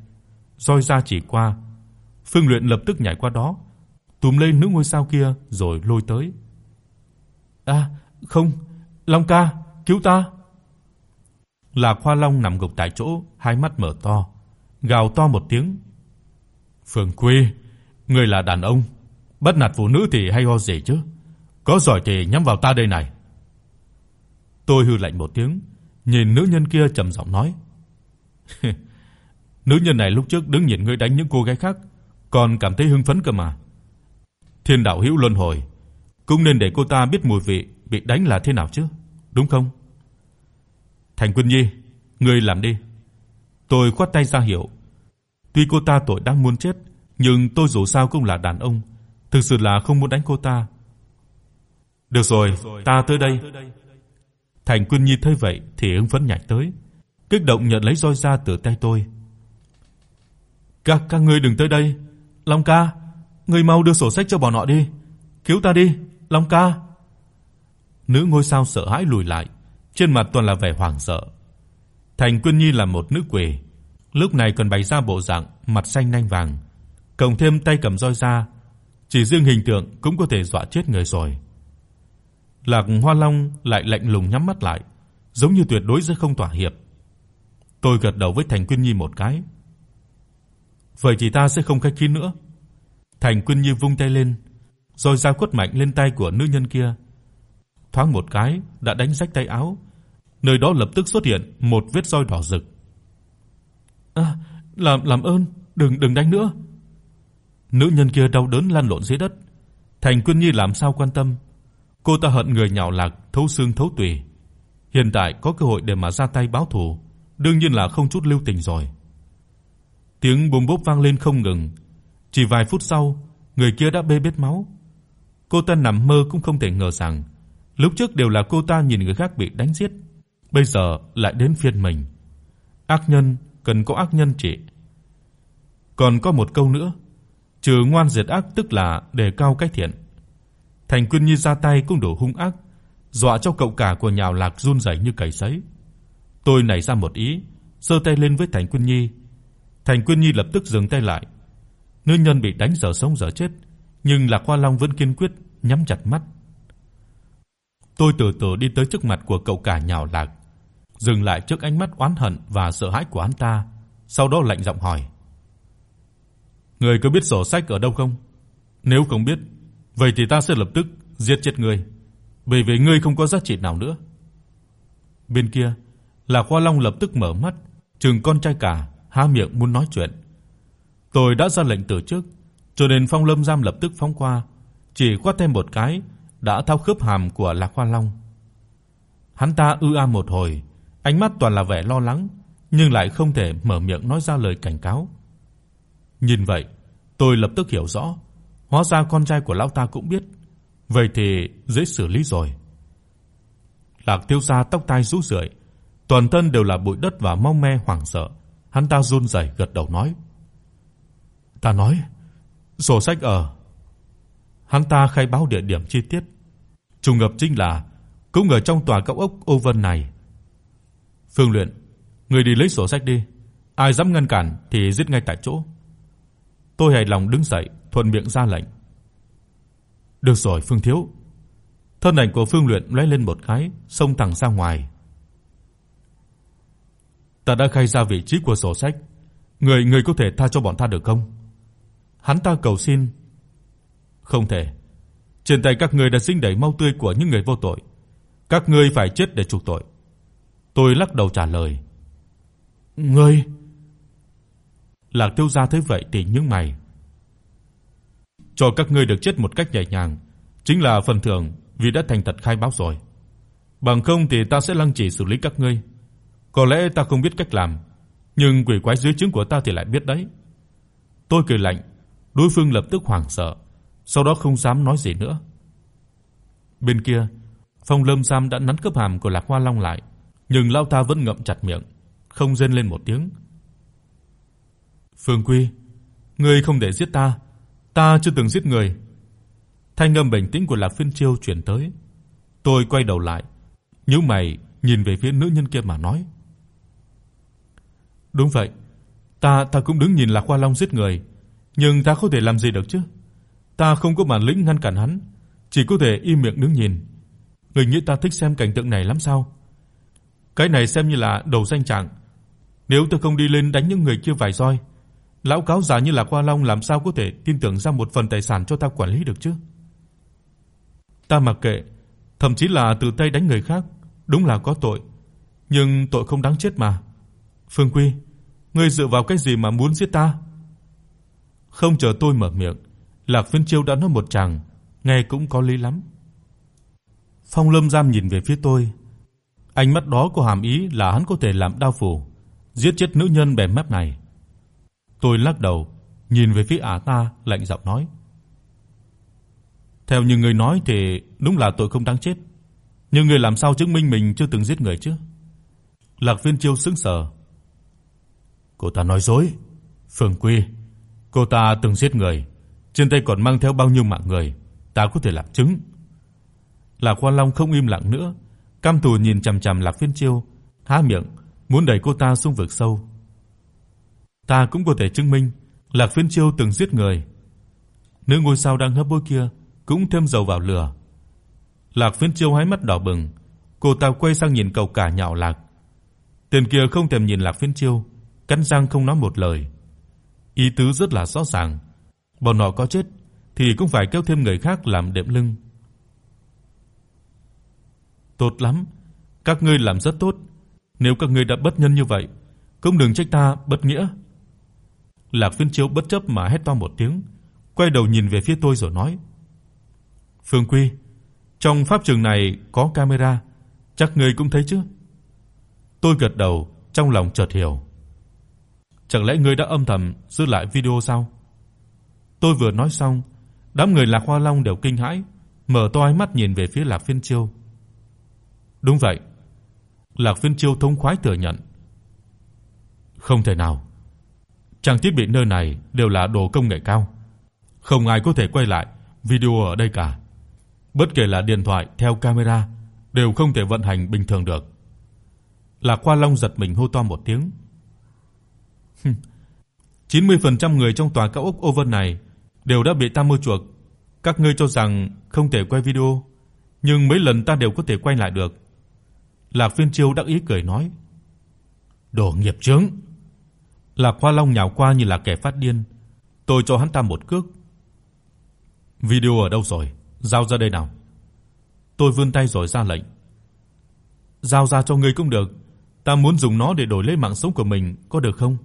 rồi ra chỉ qua, Phương Luyện lập tức nhảy qua đó, túm lấy nữ ngôi sao kia rồi lôi tới. "A, không, Long ca, cứu ta!" Lạc Hoa Long nằm gục tại chỗ, hai mắt mở to, gào to một tiếng. "Phương Quy, ngươi là đàn ông, bất nạt phụ nữ thì hay ho gì chứ? Có giỏi thì nhắm vào ta đây này." Tôi hừ lạnh một tiếng, nhìn nữ nhân kia trầm giọng nói: "Nữ nhân này lúc trước đứng nhìn ngươi đánh những cô gái khác, còn cảm thấy hưng phấn cơ mà. Thiên đạo hữu luân hồi, cũng nên để cô ta biết mùi vị bị đánh là thế nào chứ, đúng không?" Thành Quân Nhi, ngươi làm đi. Tôi khoát tay ra hiệu. Tuy cô ta tội đang muốn chết, nhưng tôi dù sao cũng là đàn ông, thực sự là không muốn đánh cô ta. Được rồi, ta tới đây. Thành Quân Nhi thấy vậy thì hứng phấn nhảy tới, kích động nhận lấy roi ra từ tay tôi. "Các các ngươi đừng tới đây, Long ca, ngươi mau đưa sổ sách cho bọn họ đi, cứu ta đi, Long ca." Nữ ngôi sao sợ hãi lùi lại, trên mặt toàn là vẻ hoảng sợ. Thành Quân Nhi là một nữ quỷ, lúc này còn bày ra bộ dạng mặt xanh nanh vàng, cộng thêm tay cầm roi ra, chỉ riêng hình tượng cũng có thể dọa chết người rồi. Lạc Hoa Long lại lạnh lùng nhắm mắt lại, giống như tuyệt đối sẽ không thỏa hiệp. Tôi gật đầu với Thành Quyên Nhi một cái. Vậy thì ta sẽ không khách khí nữa. Thành Quyên Nhi vung tay lên, rồi ra quất mạnh lên tay của nữ nhân kia. Thoáng một cái đã đánh rách tay áo, nơi đó lập tức xuất hiện một vết roi đỏ rực. "A, làm làm ơn, đừng đừng đánh nữa." Nữ nhân kia đau đớn lăn lộn dưới đất. Thành quân Nhi làm sao quan tâm, Cô ta hận người nhạo lạc thấu xương thấu tủy. Hiện tại có cơ hội để mà ra tay báo thù, đương nhiên là không chút lưu tình rồi. Tiếng bùm bốp vang lên không ngừng. Chỉ vài phút sau, người kia đã bê bết máu. Cô ta nằm mơ cũng không thể ngờ rằng, lúc trước đều là cô ta nhìn người khác bị đánh giết, bây giờ lại đến phiên mình. Ác nhân cần có ác nhân trị. Còn có một câu nữa, trừ ngoan diệt ác tức là đề cao cái thiện. Thành Quyên Nhi ra tay cũng đủ hung ác, dọa cho cậu cả của Nhào Lạc run rẩy như cầy sấy. Tôi nảy ra một ý, giơ tay lên với Thành Quyên Nhi. Thành Quyên Nhi lập tức dừng tay lại. Nữ nhân bị đánh giờ sống giờ chết, nhưng Lạc Hoa Long vẫn kiên quyết nhắm chặt mắt. Tôi từ từ đi tới trước mặt của cậu cả Nhào Lạc, dừng lại trước ánh mắt oán hận và sợ hãi của hắn ta, sau đó lạnh giọng hỏi: "Ngươi có biết sổ sách ở đâu không? Nếu không biết, vậy thì ta sẽ lập tức giết chết ngươi, bởi vì ngươi không có giá trị nào nữa." Bên kia, Lạc Hoa Long lập tức mở mắt, trừng con trai cả, há miệng muốn nói chuyện. Tôi đã ra lệnh từ trước, cho nên Phong Lâm Giam lập tức phóng qua, chỉ quát thêm một cái đã thao khớp hàm của Lạc Hoa Long. Hắn ta ư a một hồi, ánh mắt toàn là vẻ lo lắng, nhưng lại không thể mở miệng nói ra lời cảnh cáo. Nhìn vậy, tôi lập tức hiểu rõ, hóa ra con trai của lão ta cũng biết, vậy thì dễ xử lý rồi. Lạc Tiêu Sa tóc tai rũ rượi, toàn thân đều là bụi đất và mong me hoảng sợ, hắn ta run rẩy gật đầu nói: "Ta nói, sổ sách ở." Hắn ta khai báo địa điểm chi tiết. Trùng hợp chính là cũng ở trong tòa cao ốc Ô Vân này. Phương Luyện, người đi lấy sổ sách đi, ai dám ngăn cản thì giết ngay tại chỗ. Tôi hài lòng đứng dậy, thuận miệng ra lệnh. Được rồi Phương thiếu. Thân ảnh của Phương Luyện lóe lên một cái, xông thẳng ra ngoài. Ta đã khai ra vị trí của sổ sách, người người có thể tha cho bọn ta được không? Hắn ta cầu xin. Không thể. Trên tay các ngươi đã dính đầy máu tươi của những người vô tội, các ngươi phải chết để chuộc tội. Tôi lắc đầu trả lời. Ngươi? Lạc Tiêu gia thấy vậy thì nhướng mày. Cho các ngươi được chết một cách nhẹ nhàng, chính là phần thưởng vì đã thành thật khai báo rồi. Bằng không thì ta sẽ lăng trì xử lý các ngươi. Có lẽ ta không biết cách làm, nhưng quỷ quái dưới trướng của ta thì lại biết đấy. Tôi cười lạnh, đối phương lập tức hoảng sợ, sau đó không dám nói gì nữa. Bên kia, Phong Lâm Sam đã nắn cấp hàm của Lạc Hoa Long lại, nhưng lão ta vẫn ngậm chặt miệng, không rên lên một tiếng. "Phương Quy, ngươi không để giết ta, ta chưa từng giết người." Thanh âm bình tĩnh của Lạc Phiên Chiêu truyền tới. Tôi quay đầu lại, nhíu mày nhìn về phía nữ nhân kia mà nói: "Đúng vậy, ta ta cũng đứng nhìn Lạc Hoa Long giết người, nhưng ta không thể làm gì được chứ? Ta không có bản lĩnh ngăn cản hắn, chỉ có thể im miệng đứng nhìn. Người nghĩ ta thích xem cảnh tượng này lắm sao? Cái này xem như là đầu danh trạng. Nếu tôi không đi lên đánh những người kia vài roi, lão cáo già như là Qua Long làm sao có thể tin tưởng ra một phần tài sản cho ta quản lý được chứ? Ta mặc kệ, thậm chí là tự tay đánh người khác, đúng là có tội, nhưng tội không đáng chết mà. Phương Quy, ngươi dựa vào cái gì mà muốn giết ta? Không chờ tôi mở miệng, Lạc Phiên Chiêu đã nói một tràng, nghe cũng có lý lắm. Phong Lâm Giam nhìn về phía tôi, ánh mắt đó có hàm ý là hắn có thể làm đao phủ, giết chết nữ nhân bề mép này. Tôi lắc đầu, nhìn về phía ả ta, lạnh giọng nói: "Theo như người nói thì đúng là tội không đáng chết, nhưng người làm sao chứng minh mình chưa từng giết người chứ?" Lạc Viên Chiêu sững sờ. Cô ta nói dối. Phương Quy, cô ta từng giết người, trên tay còn mang theo bao nhiêu mạng người, ta có thể làm chứng. Lạc Quan Long không im lặng nữa, cam thù nhìn chằm chằm Lạc Phiên Chiêu, há miệng muốn đẩy cô ta xuống vực sâu. Ta cũng có thể chứng minh Lạc Phiên Chiêu từng giết người. Nữ ngôi sao đang hấp bôi kia cũng thêm dầu vào lửa. Lạc Phiên Chiêu hai mắt đỏ bừng, cô ta quay sang nhìn cậu cả nhạo Lạc. Tên kia không thèm nhìn Lạc Phiên Chiêu, cắn răng không nói một lời. Ý tứ rất là rõ ràng, bọn họ có chết thì cũng phải kéo thêm người khác làm đệm lưng. Tốt lắm, các ngươi làm rất tốt. Nếu các ngươi đã bất nhân như vậy, cũng đừng trách ta bất nghĩa." Lạc Phiên Chiếu bất chấp mà hét to một tiếng, quay đầu nhìn về phía tôi rồi nói: "Phương Quy, Trong pháp trường này có camera, chắc ngươi cũng thấy chứ?" Tôi gật đầu, trong lòng chợt hiểu. Chẳng lẽ ngươi đã âm thầm giữ lại video sao? Tôi vừa nói xong, đám người Lạc Hoa Long đều kinh hãi, mở to hai mắt nhìn về phía Lạc Phiên Chiêu. Đúng vậy. Lạc Phiên Chiêu thông khoái thừa nhận. Không thể nào. Trang thiết bị nơi này đều là đồ công nghệ cao, không ai có thể quay lại video ở đây cả. Bất kể là điện thoại theo camera đều không thể vận hành bình thường được. Lạc khoa Long giật mình hô to một tiếng. 90% người trong tòa cao ốc Oven này đều đã bị ta mua chuộc. Các ngươi cho rằng không thể quay video, nhưng mấy lần ta đều có thể quay lại được. Lạc Phiên Chiêu đắc ý cười nói: "Đồ nghiệp chướng." Lạc Hoa Long nhào qua như là kẻ phát điên. Tôi cho hắn ta một cước. "Video ở đâu rồi? Giao ra đây nào." Tôi vươn tay rồi ra lệnh. "Giao ra cho ngươi cũng được, ta muốn dùng nó để đổi lấy mạng sống của mình, có được không?"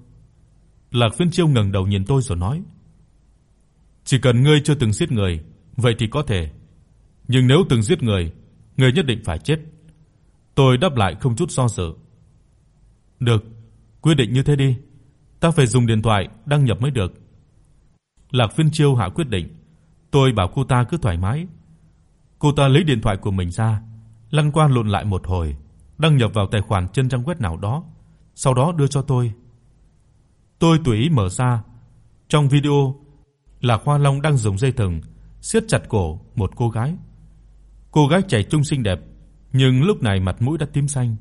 Lạc Phiên Chiêu ngẩng đầu nhìn tôi rồi nói: "Chỉ cần ngươi chưa từng giết người, vậy thì có thể. Nhưng nếu từng giết người, ngươi nhất định phải chết." Tôi đáp lại không chút do dự. "Được, quyết định như thế đi. Ta phải dùng điện thoại đăng nhập mới được." Lạc Phiên Chiêu hạ quyết định. Tôi bảo cô ta cứ thoải mái. Cô ta lấy điện thoại của mình ra, lăn qua lộn lại một hồi, đăng nhập vào tài khoản trên trang web nào đó, sau đó đưa cho tôi. Tôi tùy ý mở ra. Trong video, Lạc Hoa Long đang dùng dây thừng siết chặt cổ một cô gái. Cô gái trẻ trung xinh đẹp, nhưng lúc này mặt mũi đã tím xanh,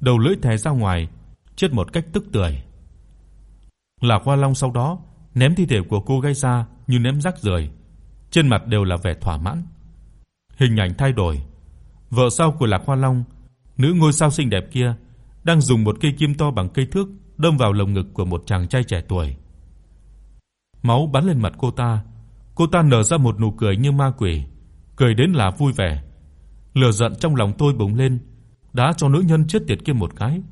đầu lưỡi thè ra ngoài, chết một cách tức tưởi. Lạc Hoa Long sau đó ném thi thể của cô gái ra như ném rác rưởi, trên mặt đều là vẻ thỏa mãn. Hình ảnh thay đổi, vợ sau của Lạc Hoa Long, nữ ngôi sao xinh đẹp kia, đang dùng một cây kim to bằng cây thước đâm vào lồng ngực của một chàng trai trẻ tuổi. Máu bắn lên mặt cô ta, cô ta nở ra một nụ cười như ma quỷ, cười đến là vui vẻ. Lửa giận trong lòng tôi bùng lên, đá cho nữ nhân chết tiệt kia một cái.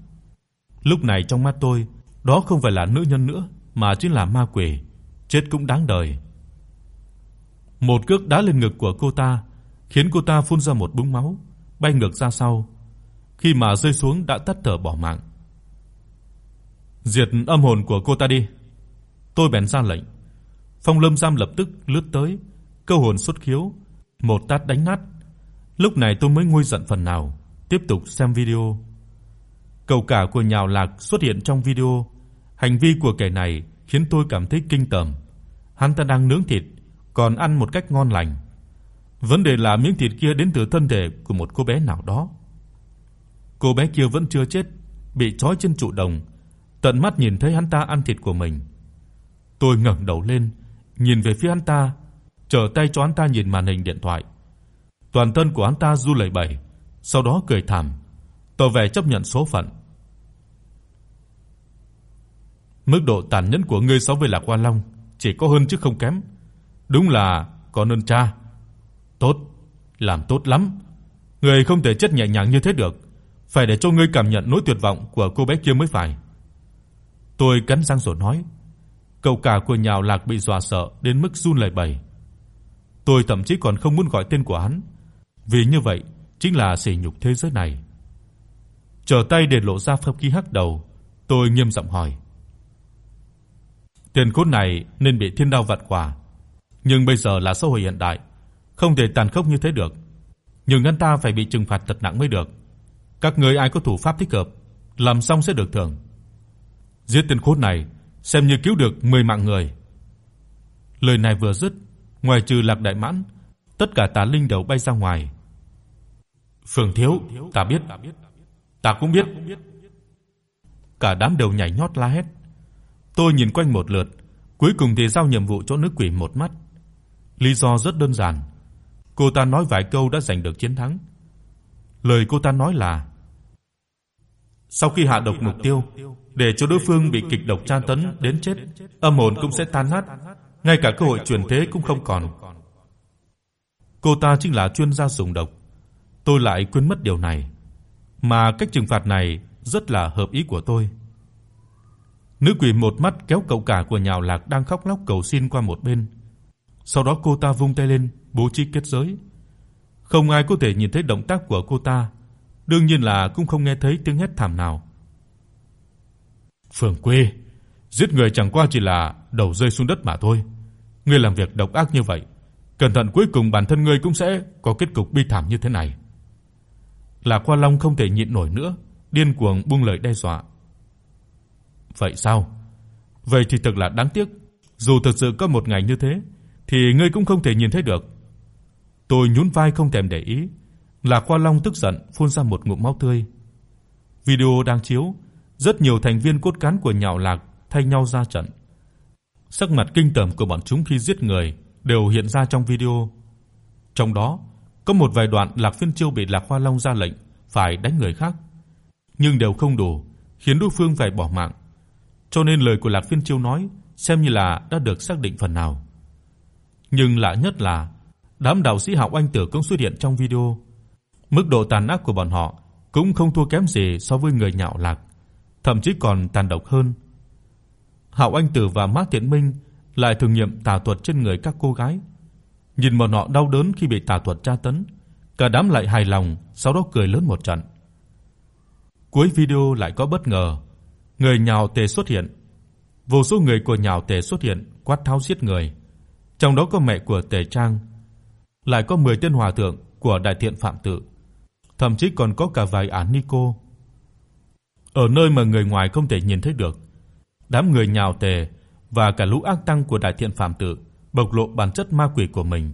Lúc này trong mắt tôi, đó không phải là nữ nhân nữa, mà chính là ma quỷ, chết cũng đáng đời. Một cước đá lên ngực của cô ta, khiến cô ta phun ra một búng máu, bay ngược ra sau. Khi mà rơi xuống đã tắt thở bỏ mạng. Diệt âm hồn của cô ta đi. Tôi bèn ra lệnh. Phong Lâm Giam lập tức lướt tới, câu hồn xuất khiếu, một tát đánh nát. Lúc này tôi mới nguôi giận phần nào, tiếp tục xem video. Cầu cả của Nhào Lạc xuất hiện trong video, hành vi của kẻ này khiến tôi cảm thấy kinh tởm. Hắn ta đang nướng thịt, còn ăn một cách ngon lành. Vấn đề là miếng thịt kia đến từ thân thể của một cô bé nào đó. Cô bé kia vẫn chưa chết, bị trói trên trụ đồng, tận mắt nhìn thấy hắn ta ăn thịt của mình. Tôi ngẩng đầu lên, nhìn về phía hắn ta, trở tay cho hắn ta nhìn màn hình điện thoại. Toàn thân của hắn ta run lẩy bẩy, sau đó cười thảm, tỏ vẻ chấp nhận số phận. Mức độ tàn nhẫn của ngươi so với Lạc Hoa Long chỉ có hơn chứ không kém. Đúng là con ơn cha. Tốt, làm tốt lắm. Ngươi không thể chết nhẹ nhàng như thế được, phải để cho ngươi cảm nhận nỗi tuyệt vọng của cô bé kia mới phải. Tôi cắn răng rồi nói, cậu cả của Nhào Lạc bị dọa sợ đến mức run lẩy bẩy. Tôi thậm chí còn không muốn gọi tên của hắn, vì như vậy chính là sỉ nhục thế giới này. Trở tay để lộ ra pháp khí hắc đầu, tôi nghiêm giọng hỏi: tiền cốt này nên bị thiên đao vạn quả, nhưng bây giờ là xã hội hiện đại, không thể tàn khốc như thế được. Nhưng hắn ta phải bị trừng phạt thật nặng mới được. Các ngươi ai có thủ pháp thích hợp, làm xong sẽ được thưởng. Giết tên khốn này, xem như cứu được 10 mạng người. Lời này vừa dứt, ngoài trừ Lạc Đại Mãn, tất cả tà linh đều bay ra ngoài. Phượng thiếu, ta biết. Ta cũng biết. Cả đám đều nhảy nhót la hét. Tôi nhìn quanh một lượt, cuối cùng thì giao nhiệm vụ cho nữ quỷ một mắt. Lý do rất đơn giản. Cô ta nói vài câu đã giành được chiến thắng. Lời cô ta nói là: Sau khi hạ độc mục tiêu, để cho đối phương bị kịch độc tra tấn đến chết, âm hồn cũng sẽ tan nát, ngay cả cơ hội chuyển thế cũng không còn. Cô ta chính là chuyên gia dùng độc. Tôi lại quên mất điều này, mà cách trừng phạt này rất là hợp ý của tôi. Nữ quỷ một mắt kéo cậu cả của Nhào Lạc đang khóc lóc cầu xin qua một bên. Sau đó cô ta vung tay lên, bố trí kết giới. Không ai có thể nhìn thấy động tác của cô ta, đương nhiên là cũng không nghe thấy tiếng hét thảm nào. Phượng Quê, giết người chẳng qua chỉ là đầu rơi xuống đất mà thôi. Ngươi làm việc độc ác như vậy, cẩn thận cuối cùng bản thân ngươi cũng sẽ có kết cục bi thảm như thế này là Qua Long không thể nhịn nổi nữa, điên cuồng buông lời đe dọa. Vậy sao? Vậy thì thật là đáng tiếc, dù thật sự có một ngày như thế thì ngươi cũng không thể nhìn thấy được. Tôi nhún vai không thèm để ý. Là Qua Long tức giận phun ra một ngụm máu tươi. Video đang chiếu, rất nhiều thành viên cốt cán của Nhạo Lạc thay nhau ra trận. Sắc mặt kinh tởm của bọn chúng khi giết người đều hiện ra trong video. Trong đó, có một vài đoạn Lạc Phiên Chiêu bị Lạc Hoa Long ra lệnh phải đánh người khác, nhưng đều không đủ, khiến đối phương phải bỏ mạng. Cho nên lời của Lạc Phiên Chiêu nói xem như là đã được xác định phần nào. Nhưng lạ nhất là đám đạo sĩ Hạo Anh Tử cũng xuất hiện trong video. Mức độ tàn ác của bọn họ cũng không thua kém gì so với người nhạo lạc, thậm chí còn tàn độc hơn. Hạo Anh Tử và Mã Tiễn Minh lại thử nghiệm tà thuật trên người các cô gái. Nhìn bọn họ đau đớn khi bị tà thuật tra tấn, cả đám lại hài lòng, sau đó cười lớn một trận. Cuối video lại có bất ngờ, người nhào tề xuất hiện. Vô số người của nhào tề xuất hiện, quát tháo giết người. Trong đó có mẹ của Tề Trang, lại có 10 tên hòa thượng của Đại Thiện Phạm Tự, thậm chí còn có cả vài án ni cô. Ở nơi mà người ngoài không thể nhìn thấy được, đám người nhào tề và cả lũ ác tăng của Đại Thiện Phạm Tự bộc lộ bản chất ma quỷ của mình.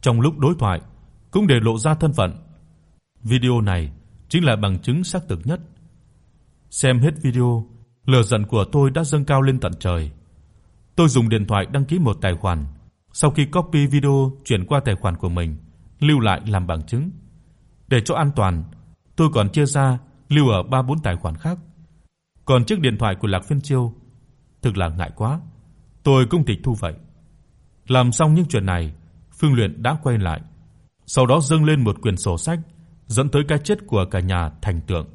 Trong lúc đối thoại cũng để lộ ra thân phận. Video này chính là bằng chứng xác thực nhất. Xem hết video, lửa giận của tôi đã dâng cao lên tận trời. Tôi dùng điện thoại đăng ký một tài khoản, sau khi copy video chuyển qua tài khoản của mình, lưu lại làm bằng chứng. Để cho an toàn, tôi còn chia ra lưu ở 3 4 tài khoản khác. Còn chiếc điện thoại của Lạc Phiên Chiêu, thực là ngại quá, tôi cũng tịch thu vậy. Làm xong những chuyện này, Phương Luyện đã quay lại, sau đó dâng lên một quyển sổ sách dẫn tới cái chết của cả nhà thành tượng.